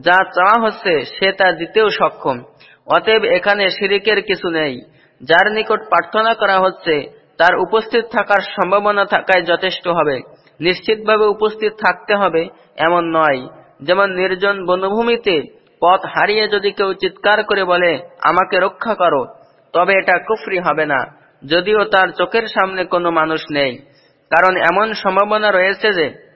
যা চাওয়া হচ্ছে সে তা দিতেও সক্ষম, অতএব এখানে শিরিকের কিছু নেই। যার নিকট প্রার্থনা করা হচ্ছে, তার উপস্থিত থাকার সম্ভাবনা থাকায় যথেষ্ট হবে। নিশ্চিতভাবে উপস্থিত থাকতে হবে এমন নয়। যেমন নির্জন বনভূমিতে পথ হারিয়ে যদি কেউ চিৎকার করে বলে, আমাকে রক্ষা করো, তবে এটা কুফরি হবে না। যদিও তার চোখের সামনে কোনো মানুষ নেই। কারণ এমন সম্ভাবনা রয়েছে যে,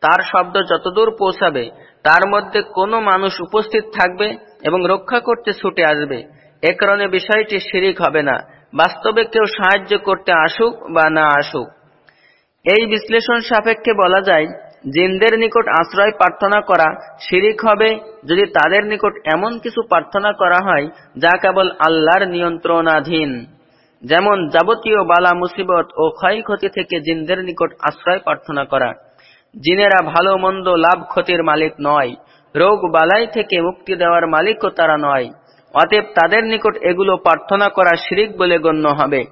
তার শব্দ যতদূর পৌঁছাবে, তার মধ্যে কোনো মানুষ উপস্থিত থাকবে এবং রক্ষা করতে ছুটে আসবে। এ কারণে বিষয়টি শিরিক হবে না। বাস্তবে কেউ সাহায্য করতে আসুক বা না আসুক। এই বিশ্লেষণ সাপেক্ষে বলা যায়, জিনদের নিকট আশ্রয় প্রার্থনা করা শিরিক হবে যদি তাদের নিকট এমন কিছু প্রার্থনা করা হয় যা কেবল আল্লাহর নিয়ন্ত্রণাধীন। যেমন যাবতীয় বালা, মুসিবত ও ক্ষয়ক্ষতি থেকে জিনদের নিকট আশ্রয় প্রার্থনা করা। জিনেরা ভালো, মন্দ, লাভ ক্ষতির মালিক নয়। রোগ বালাই থেকে মুক্তি দেওয়ার মালিকও তারা নয়। অতএব তাদের নিকট এগুলো প্রার্থনা করা শিরিক বলে গণ্য হবে।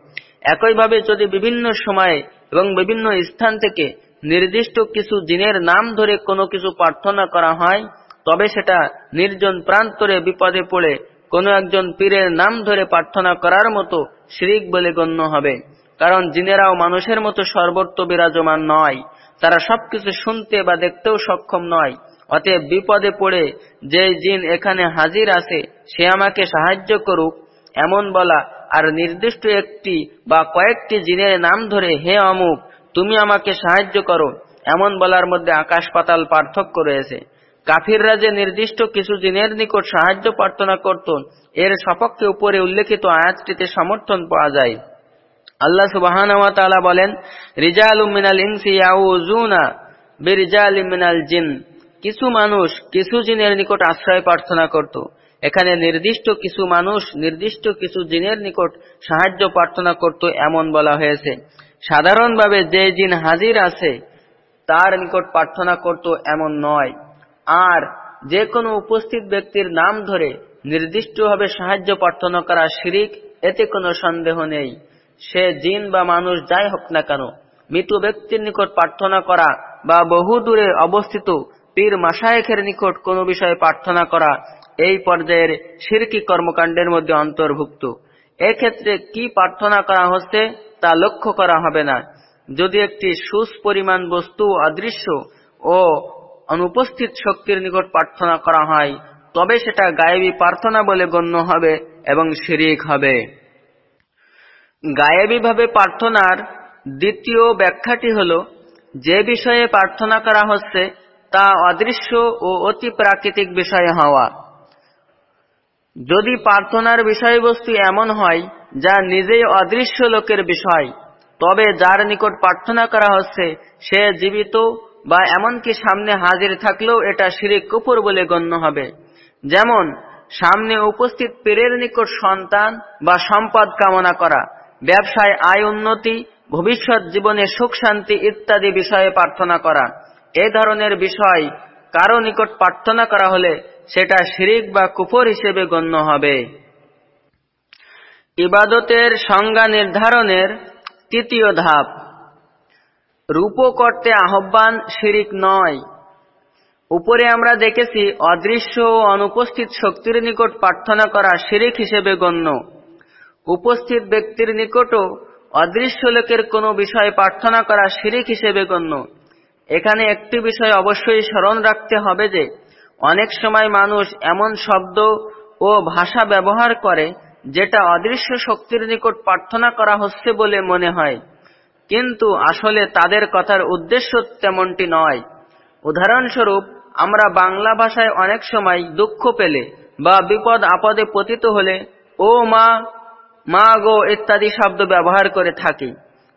একইভাবে যদি বিভিন্ন সময়ে এবং বিভিন্ন স্থান থেকে নির্দিষ্ট কিছু জিনের নাম ধরে কোনো কিছু প্রার্থনা করা হয়, তবে সেটা নির্জন প্রান্তরে বিপদে পড়ে কোনো একজন পীরের নাম ধরে প্রার্থনা করার মতো শিরিক বলে গণ্য হবে। কারণ জিনেরাও মানুষের মতো সর্বত্র বিরাজমান নয়। তারা সবকিছু শুনতে বা দেখতেও সক্ষম নয়। অতএব বিপদে পড়ে যে জিন এখানে হাজির আছে, সে আমাকে সাহায্য করুক। এমন বলা, আর নির্দিষ্ট একটি বা কয়েকটি জিনের নাম ধরে, হে অমুক, তুমি আমাকে সাহায্য করো। এমন বলার মধ্যে আকাশ পাতাল পার্থক্য রয়েছে। কাফিররা যে নির্দিষ্ট কিছু জিনের নিকট সাহায্য প্রার্থনা করত এর সপক্ষে উপরে উল্লেখিত আয়াতটিতে সমর্থন পাওয়া যায়। আল্লাহ সুবাহান বলেন রিজাল মিনাল ইনসি ইয়াউজুনা বিরিজাল মিনাল জিন। কিছু মানুষ কিছু জিনের নিকট আশ্রয় প্রার্থনা করত। এখানে নির্দিষ্ট কিছু মানুষ নির্দিষ্ট কিছু জিনের নিকট সাহায্য প্রার্থনা করত এমন বলা হয়েছে। সাধারণভাবে যে জিন হাজির আছে, তার নিকট প্রার্থনা করত এমন নয়। আর যে কোনো উপস্থিত ব্যক্তির নাম ধরে নির্দিষ্টভাবে সাহায্য প্রার্থনা করা শিরিক, এতে কোনো সন্দেহ নেই। সে জিন বা মানুষ যাই হোক না কেন, মৃত ব্যক্তির নিকট প্রার্থনা করা বা বহু দূরে অবস্থিত পীর মাসায়েখের নিকট কোনো বিষয়ে প্রার্থনা করা এই পর্যায়ের শিরকি কর্মকাণ্ডের মধ্যে অন্তর্ভুক্ত। এক্ষেত্রে কি প্রার্থনা করা হচ্ছে তা লক্ষ্য করা হবে না। যদি একটি সুস পরিমাণ বস্তু অদৃশ্য ও অনুপস্থিত শক্তির নিকট প্রার্থনা করা হয়, তবে সেটা গায়েবী প্রার্থনা বলে গণ্য হবে এবং শিরিক হবে। গায়েবীভাবে প্রার্থনার দ্বিতীয় ব্যাখ্যাটি হল, যে বিষয়ে প্রার্থনা করা হচ্ছে তা অদৃশ্য ও অতি প্রাকৃতিক বিষয় হওয়া। যদি প্রার্থনার বিষয়বস্তু এমন হয়, যা নিজেই অদৃশ্য লোকের বিষয়, তবে যার নিকট প্রার্থনা করা হচ্ছে, সে জীবিত বা এমনকি সামনে হাজির থাকলেও এটা শিরিক কুপুর বলে গণ্য হবে। যেমন, সামনে উপস্থিত পীরের নিকট সন্তান বা সম্পদ কামনা করা, ব্যবসায় আয় উন্নতি, ভবিষ্যৎ জীবনে সুখ শান্তি ইত্যাদি বিষয়ে প্রার্থনা করা। এ ধরনের বিষয় কারও নিকট প্রার্থনা করা হলে সেটা শিরিক বা কুফর হিসেবে গণ্য হবে। ইবাদতের সংজ্ঞা নির্ধারণের তৃতীয় ধাপ। রূপ করতে আহ্বান শিরিক নয়। উপরে আমরা দেখেছি অদৃশ্য ও অনুপস্থিত শক্তির নিকট প্রার্থনা করা শিরিক হিসেবে গণ্য। উপস্থিত ব্যক্তির নিকটও অদৃশ্য লোকের কোনো বিষয়ে প্রার্থনা করা শিরিক হিসেবে গণ্য। এখানে একটি বিষয় অবশ্যই স্মরণ রাখতে হবে যে, অনেক সময় মানুষ এমন শব্দ ও ভাষা ব্যবহার করে যেটা অদৃশ্য শক্তির নিকট প্রার্থনা করা হচ্ছে বলে মনে হয়। কিন্তু আসলে তাদের কথার উদ্দেশ্য তেমনটি নয়। উদাহরণস্বরূপ, আমরা বাংলা ভাষায় অনেক সময় দুঃখ পেলে বা বিপদ আপদে পতিত হলে, ও মা মা গো ইত্যাদি শব্দ ব্যবহার করে থাকি।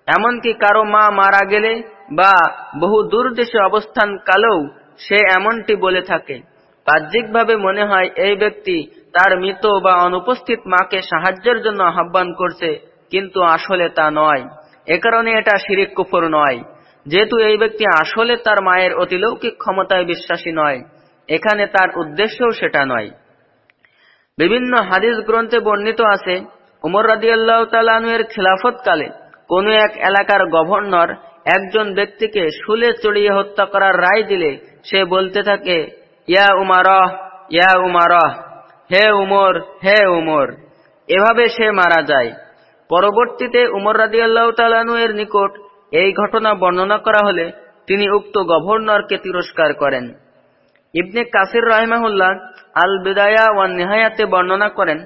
এমনকি কারও মা মারা গেলে বা বহু দূর দেশে অবস্থান কালেও সে এমনটি বলে থাকে। বাহ্যিকভাবে মনে হয় এই ব্যক্তি তার মৃত বা অনুপস্থিত মাকে সাহায্যের জন্য আহ্বান করছে, কিন্তু আসলে তা নয়। এ কারণে এটা শিরিক কুফর নয়। যেহেতু এই ব্যক্তি আসলে তার মায়ের অতিলৌকিক ক্ষমতায় বিশ্বাসী নয়, এখানে তার উদ্দেশ্যও সেটা নয়। বিভিন্ন হাদিস গ্রন্থে বর্ণিত আছে, উমর রাদিয়াল্লাহ তালানুয়ের খিলাফতকালে কোন এক এলাকার গভর্নর একজন ব্যক্তিকে শুলে চড়িয়ে হত্যা করার রায় দিলে সে বলতে থাকে, ইয়া উমারহ ইয়া উমারহ হে উমর হে উমর। এভাবে সে মারা যায়। পরবর্তীতে উমর রাদিয়াল্লাহ তালানু এর নিকট এই ঘটনা বর্ণনা করা হলে তিনি উক্ত গভর্নরকে তিরস্কার করেন। ইবনে কাসির রহমাহুল্লাহ আল বিদায়া ওয়ান নেহায়াতে বর্ণনা করেন,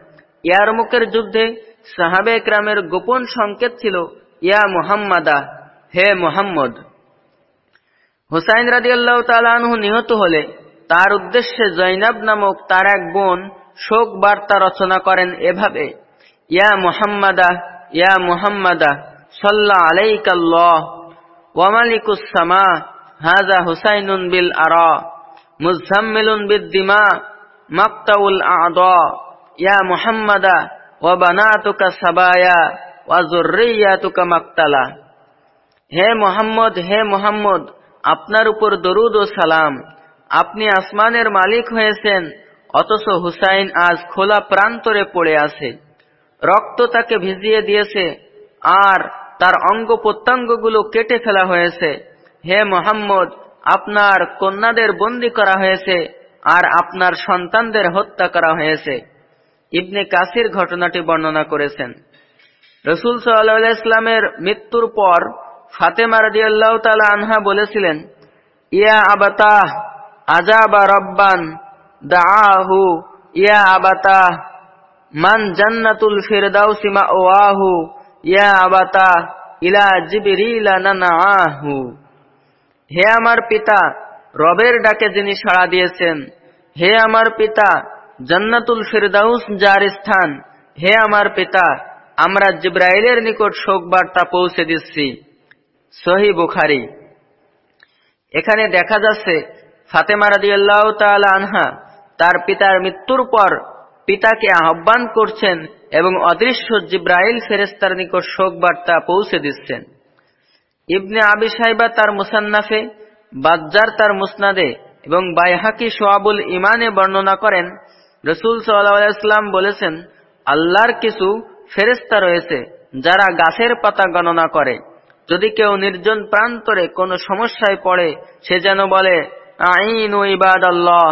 ইয়ারমুকের যুদ্ধে সাহাবে একরামের গোপন সংকেত ছিল, ইয়া মুহাম্মাদা। হে মোহাম্মদ। হুসাইন রাদিয়াল্লাহ তালানহু নিহত হলে তার উদ্দেশ্যে জৈনাব নামক তার এক বোন শোক বার্তা রচনা করেন এভাবে, ইয়া মুহাম্মাদা ইয়া মুহাম্মাদা, সাল্লা আলাইকাল্লাহ ওয়ামালিকুস হাজা হুসাইনুন বিল আরা মুজাম্মিলুন বিদ্দিমা মাক্তাউল আদা, ইয়া মুহাম্মাদা, ওয়া বানাতুকা সাবায়া, ওয়া যুররিয়াতুকা মাক্তালা। হে মোহাম্মদ হে মোহাম্মদ, আপনার উপর দরুদ ও সালাম। আপনি আসমানের মালিক হয়েছেন, অথচ হুসাইন আজ খোলা প্রান্তরে পড়ে আছে। রক্ত তাকে ভিজিয়ে দিয়েছে, আর তার অঙ্গ প্রত্যঙ্গগুলো কেটে ফেলা হয়েছে। হে মোহাম্মদ, আপনার কন্যাদের বন্দী করা হয়েছে, আর আপনার সন্তানদের হত্যা করা হয়েছে। ইবনে কাসির ঘটনাটি বর্ণনা করেছেন। রসুল সাল্লাহ ইসলামের মৃত্যুর পর ফাতেমা রাদিয়াল্লাহ আনহা বলেছিলেন, ইয়া আবাতাহ আজাবা রব্বান দাহু ইয়া আবাতাহ মান জান্নাতুল ফিরদাউসি মাওয়াহু, ইয়া আবাতা, ইলা জিবরিলা নানাহু হে আমার পিতা, রবের ডাকে যিনি সাড়া দিয়েছেন, হে আমার পিতা, জান্নাতুল ফিরদাউস যার স্থান, হে আমার পিতা, আমরা জিব্রাইলের নিকট শোক বার্তা পৌঁছে দিচ্ছি। সহি বুখারি। এখানে দেখা যাচ্ছে ফাতেমা রাদিয়াল্লাহ তাআলা আনহা তার পিতার মৃত্যুর পর পিতাকে আহ্বান করছেন এবং অদৃশ্য জিব্রাইল ফেরেস্তার নিকট শোক বার্তা পৌঁছে দিচ্ছেন। ইবনে আবি সাহেবা তার মুসান্নাফে, বাজ্জার তার মুসনাদে এবং বাইহাকি সোয়াবুল ইমানে বর্ণনা করেন। রসুল সাল্লাম বলেছেন, আল্লাহর কিছু ফেরেস্তা রয়েছে যারা গাছের পাতা গণনা করে। যদি কেউ নির্জন প্রান্তরে কোনো সমস্যায় পড়ে, সে যেন বলে, আইন ও ইবাদ আল্লাহ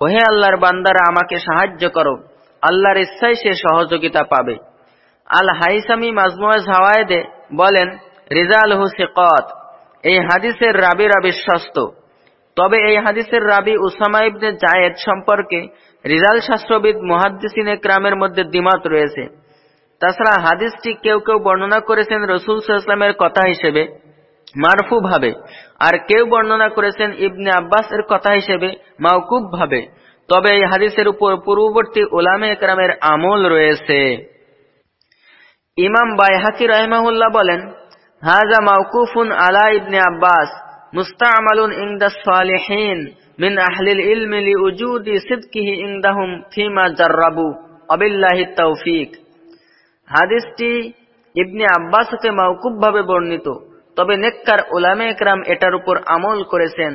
ওহে আল্লাহর বান্দারা, আমাকে সাহায্য করো। আল্লাহর ইচ্ছায় সে সহযোগিতা পাবে। আল হাইসামি মাজমুয়া ঝাওয়ায়দে বলেন রিজাল হুসিকত এই হাদিসের রাবিরা বিশ্বস্ত। তবে এই হাদিসের রাবি উসামা ইবনে জায়েদ সম্পর্কে রিজাল শাস্ত্রবিদ মুহাদ্দিসিন ক্রামের মধ্যে দ্বিমত রয়েছে। তাছাড়া হাদিসটি কেউ কেউ বর্ণনা করেছেন রসুল সাল্লামের কথা হিসেবে মারফু ভাবে আর কেউ বর্ণনা করেছেন ইবনে আব্বাস এর কথা হিসেবে মাউকুব ভাবে তবে এই হাদিসের উপর পূর্ববর্তী ওলামে একরামের আমল রয়েছে। ইমাম বাইহাকি রহমাহুল্লাহ বলেন হাজা মাউকুফুন আলা ইবনে আব্বাস, মুস্তামালুন ইংদা সালিহিন মিন আহলিল ইলমি লিউজুদি সিদকিহি ইংদাহুম ফিমা জাররাবু আবিল্লাহি তৌফিক। হাদিসটি ইবনে আব্বাস হতে মাউকুব ভাবে বর্ণিত। তবে নেককার ওলামে একরাম এটার উপর আমল করেছেন,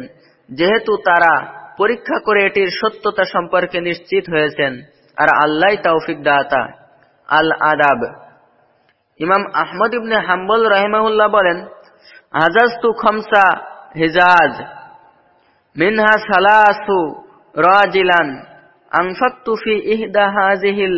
যেহেতু তারা পরীক্ষা করে এটির সত্যতা সম্পর্কে নিশ্চিত হয়েছেন। আর আল্লাহ তৌফিক দাতা আল আদাব ইমাম আহমদ ইবনে হাম্বল রহমাহুল্লাহ বলেন হাজাজ তু খমসা হিজাজ মিনহা সালাসু রাজিলান আনফাক্তু ফি ইহদা হাজিহিল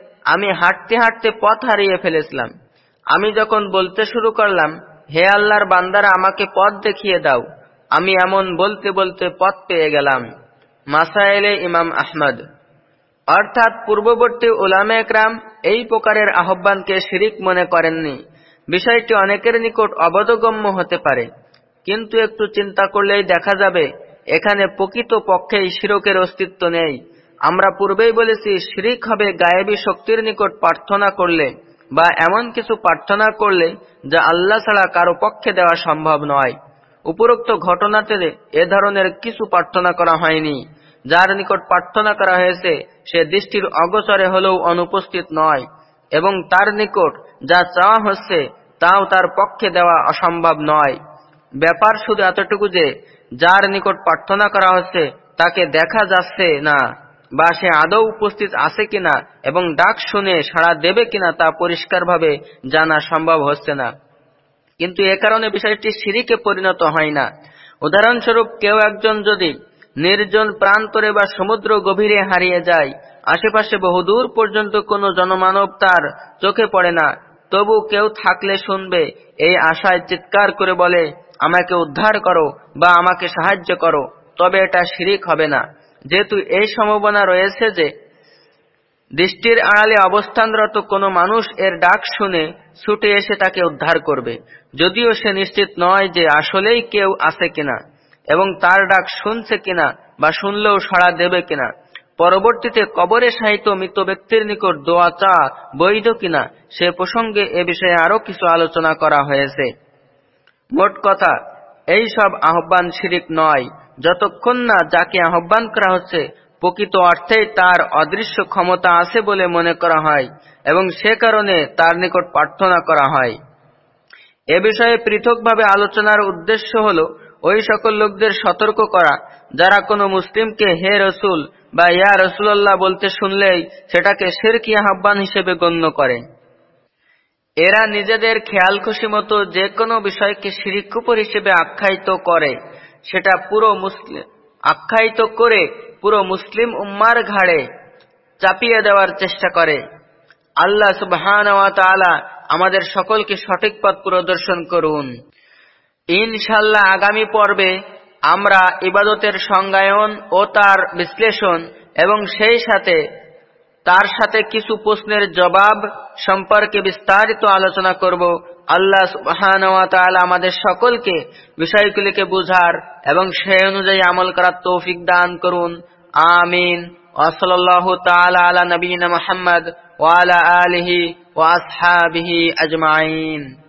আমি হাঁটতে হাঁটতে পথ হারিয়ে ফেলেছিলাম। আমি যখন বলতে শুরু করলাম, হে আল্লাহর বান্দারা, আমাকে পথ দেখিয়ে দাও। আমি এমন বলতে বলতে পথ পেয়ে গেলাম। মাসায়েলে ইমাম আহমদ। অর্থাৎ পূর্ববর্তী ওলামে একরাম এই প্রকারের আহ্বানকে শিরিক মনে করেননি। বিষয়টি অনেকের নিকট অবধগম্য হতে পারে। কিন্তু একটু চিন্তা করলেই দেখা যাবে, এখানে প্রকৃত পক্ষেই শিরকের অস্তিত্ব নেই। আমরা পূর্বেই বলেছি, শিরিক হবে গায়েবী শক্তির নিকট প্রার্থনা করলে বা এমন কিছু প্রার্থনা করলে যা আল্লাহ ছাড়া কারও পক্ষে দেওয়া সম্ভব নয়। উপরোক্ত ঘটনাতে এ ধরনের কিছু প্রার্থনা করা হয়নি। যার নিকট প্রার্থনা করা হয়েছে, সে দৃষ্টির অগোচরে হলেও অনুপস্থিত নয় এবং তার নিকট যা চাওয়া হচ্ছে, তাও তার পক্ষে দেওয়া অসম্ভব নয়। ব্যাপার শুধু এতটুকু যে, যার নিকট প্রার্থনা করা হচ্ছে, তাকে দেখা যাচ্ছে না। বা সে আদৌ উপস্থিত আছে কিনা এবং ডাক শুনে সাড়া দেবে কিনা তা পরিষ্কারভাবে জানা সম্ভব হচ্ছে না। কিন্তু এ কারণে বিষয়টি সিঁড়িকে পরিণত হয় না। উদাহরণস্বরূপ কেউ একজন যদি নির্জন প্রান্তরে বা সমুদ্র গভীরে হারিয়ে যায়, আশেপাশে বহুদূর পর্যন্ত কোনো জনমানব তার চোখে পড়ে না, তবু কেউ থাকলে শুনবে, এই আশায় চিৎকার করে বলে, আমাকে উদ্ধার করো বা আমাকে সাহায্য করো। তবে এটা শিরিক হবে না। যেহেতু এই সম্ভাবনা রয়েছে যে দৃষ্টির আড়ালে অবস্থানরত কোনো মানুষ এর ডাক শুনে ছুটে এসে তাকে উদ্ধার করবে। যদিও সে নিশ্চিত নয় যে আসলেই কেউ আছে কিনা এবং তার ডাক শুনছে কিনা বা শুনলেও সাড়া দেবে কিনা। পরবর্তীতে কবরে সাহিত্য মৃত ব্যক্তির নিকট দোয়া চা বৈধ কিনা সে প্রসঙ্গে এ বিষয়ে আরও কিছু আলোচনা করা হয়েছে। মোট কথা, এই সব আহ্বান শিরিক নয়। যতক্ষণ না যাকে আহ্বান করা হচ্ছে, প্রকৃত অর্থে তার অদৃশ্য ক্ষমতা আছে বলে মনে করা হয় এবং সে কারণে তার নিকট প্রার্থনা করা হয়। এ বিষয়ে পৃথকভাবে আলোচনার উদ্দেশ্য হল ওই সকল লোকদের সতর্ক করা, যারা কোনো মুসলিমকে হে রসুল বা ইয়া রসুল্লাহ বলতে শুনলেই সেটাকে শেরকি আহ্বান হিসেবে গণ্য করে। এরা নিজেদের খেয়াল খুশি মতো যে কোনো বিষয়কে শিরিকুপুর হিসেবে আখ্যায়িত করে। সেটা পুরো মুসলিম, আখ্যায়িত করে পুরো মুসলিম উম্মার ঘাড়ে চাপিয়ে দেওয়ার চেষ্টা করে। আল্লাহ সুবহান আমাদের সকলকে সঠিক পথ প্রদর্শন করুন। ইনশাল্লাহ আগামী পর্বে আমরা ইবাদতের সংজ্ঞায়ন ও তার বিশ্লেষণ এবং সেই সাথে তার সাথে কিছু প্রশ্নের জবাব সম্পর্কে বিস্তারিত আলোচনা করব। আল্লাহ সুবহান আমাদের সকলকে বিষয়গুলিকে বুঝার এবং সে অনুযায়ী আমল করার তৌফিক দান করুন। আমিন। ওসলাল্লাহ তালা আলা নবীন মোহাম্মদ ওয়ালা আলহি ওয়াসহাবিহি আজমাইন।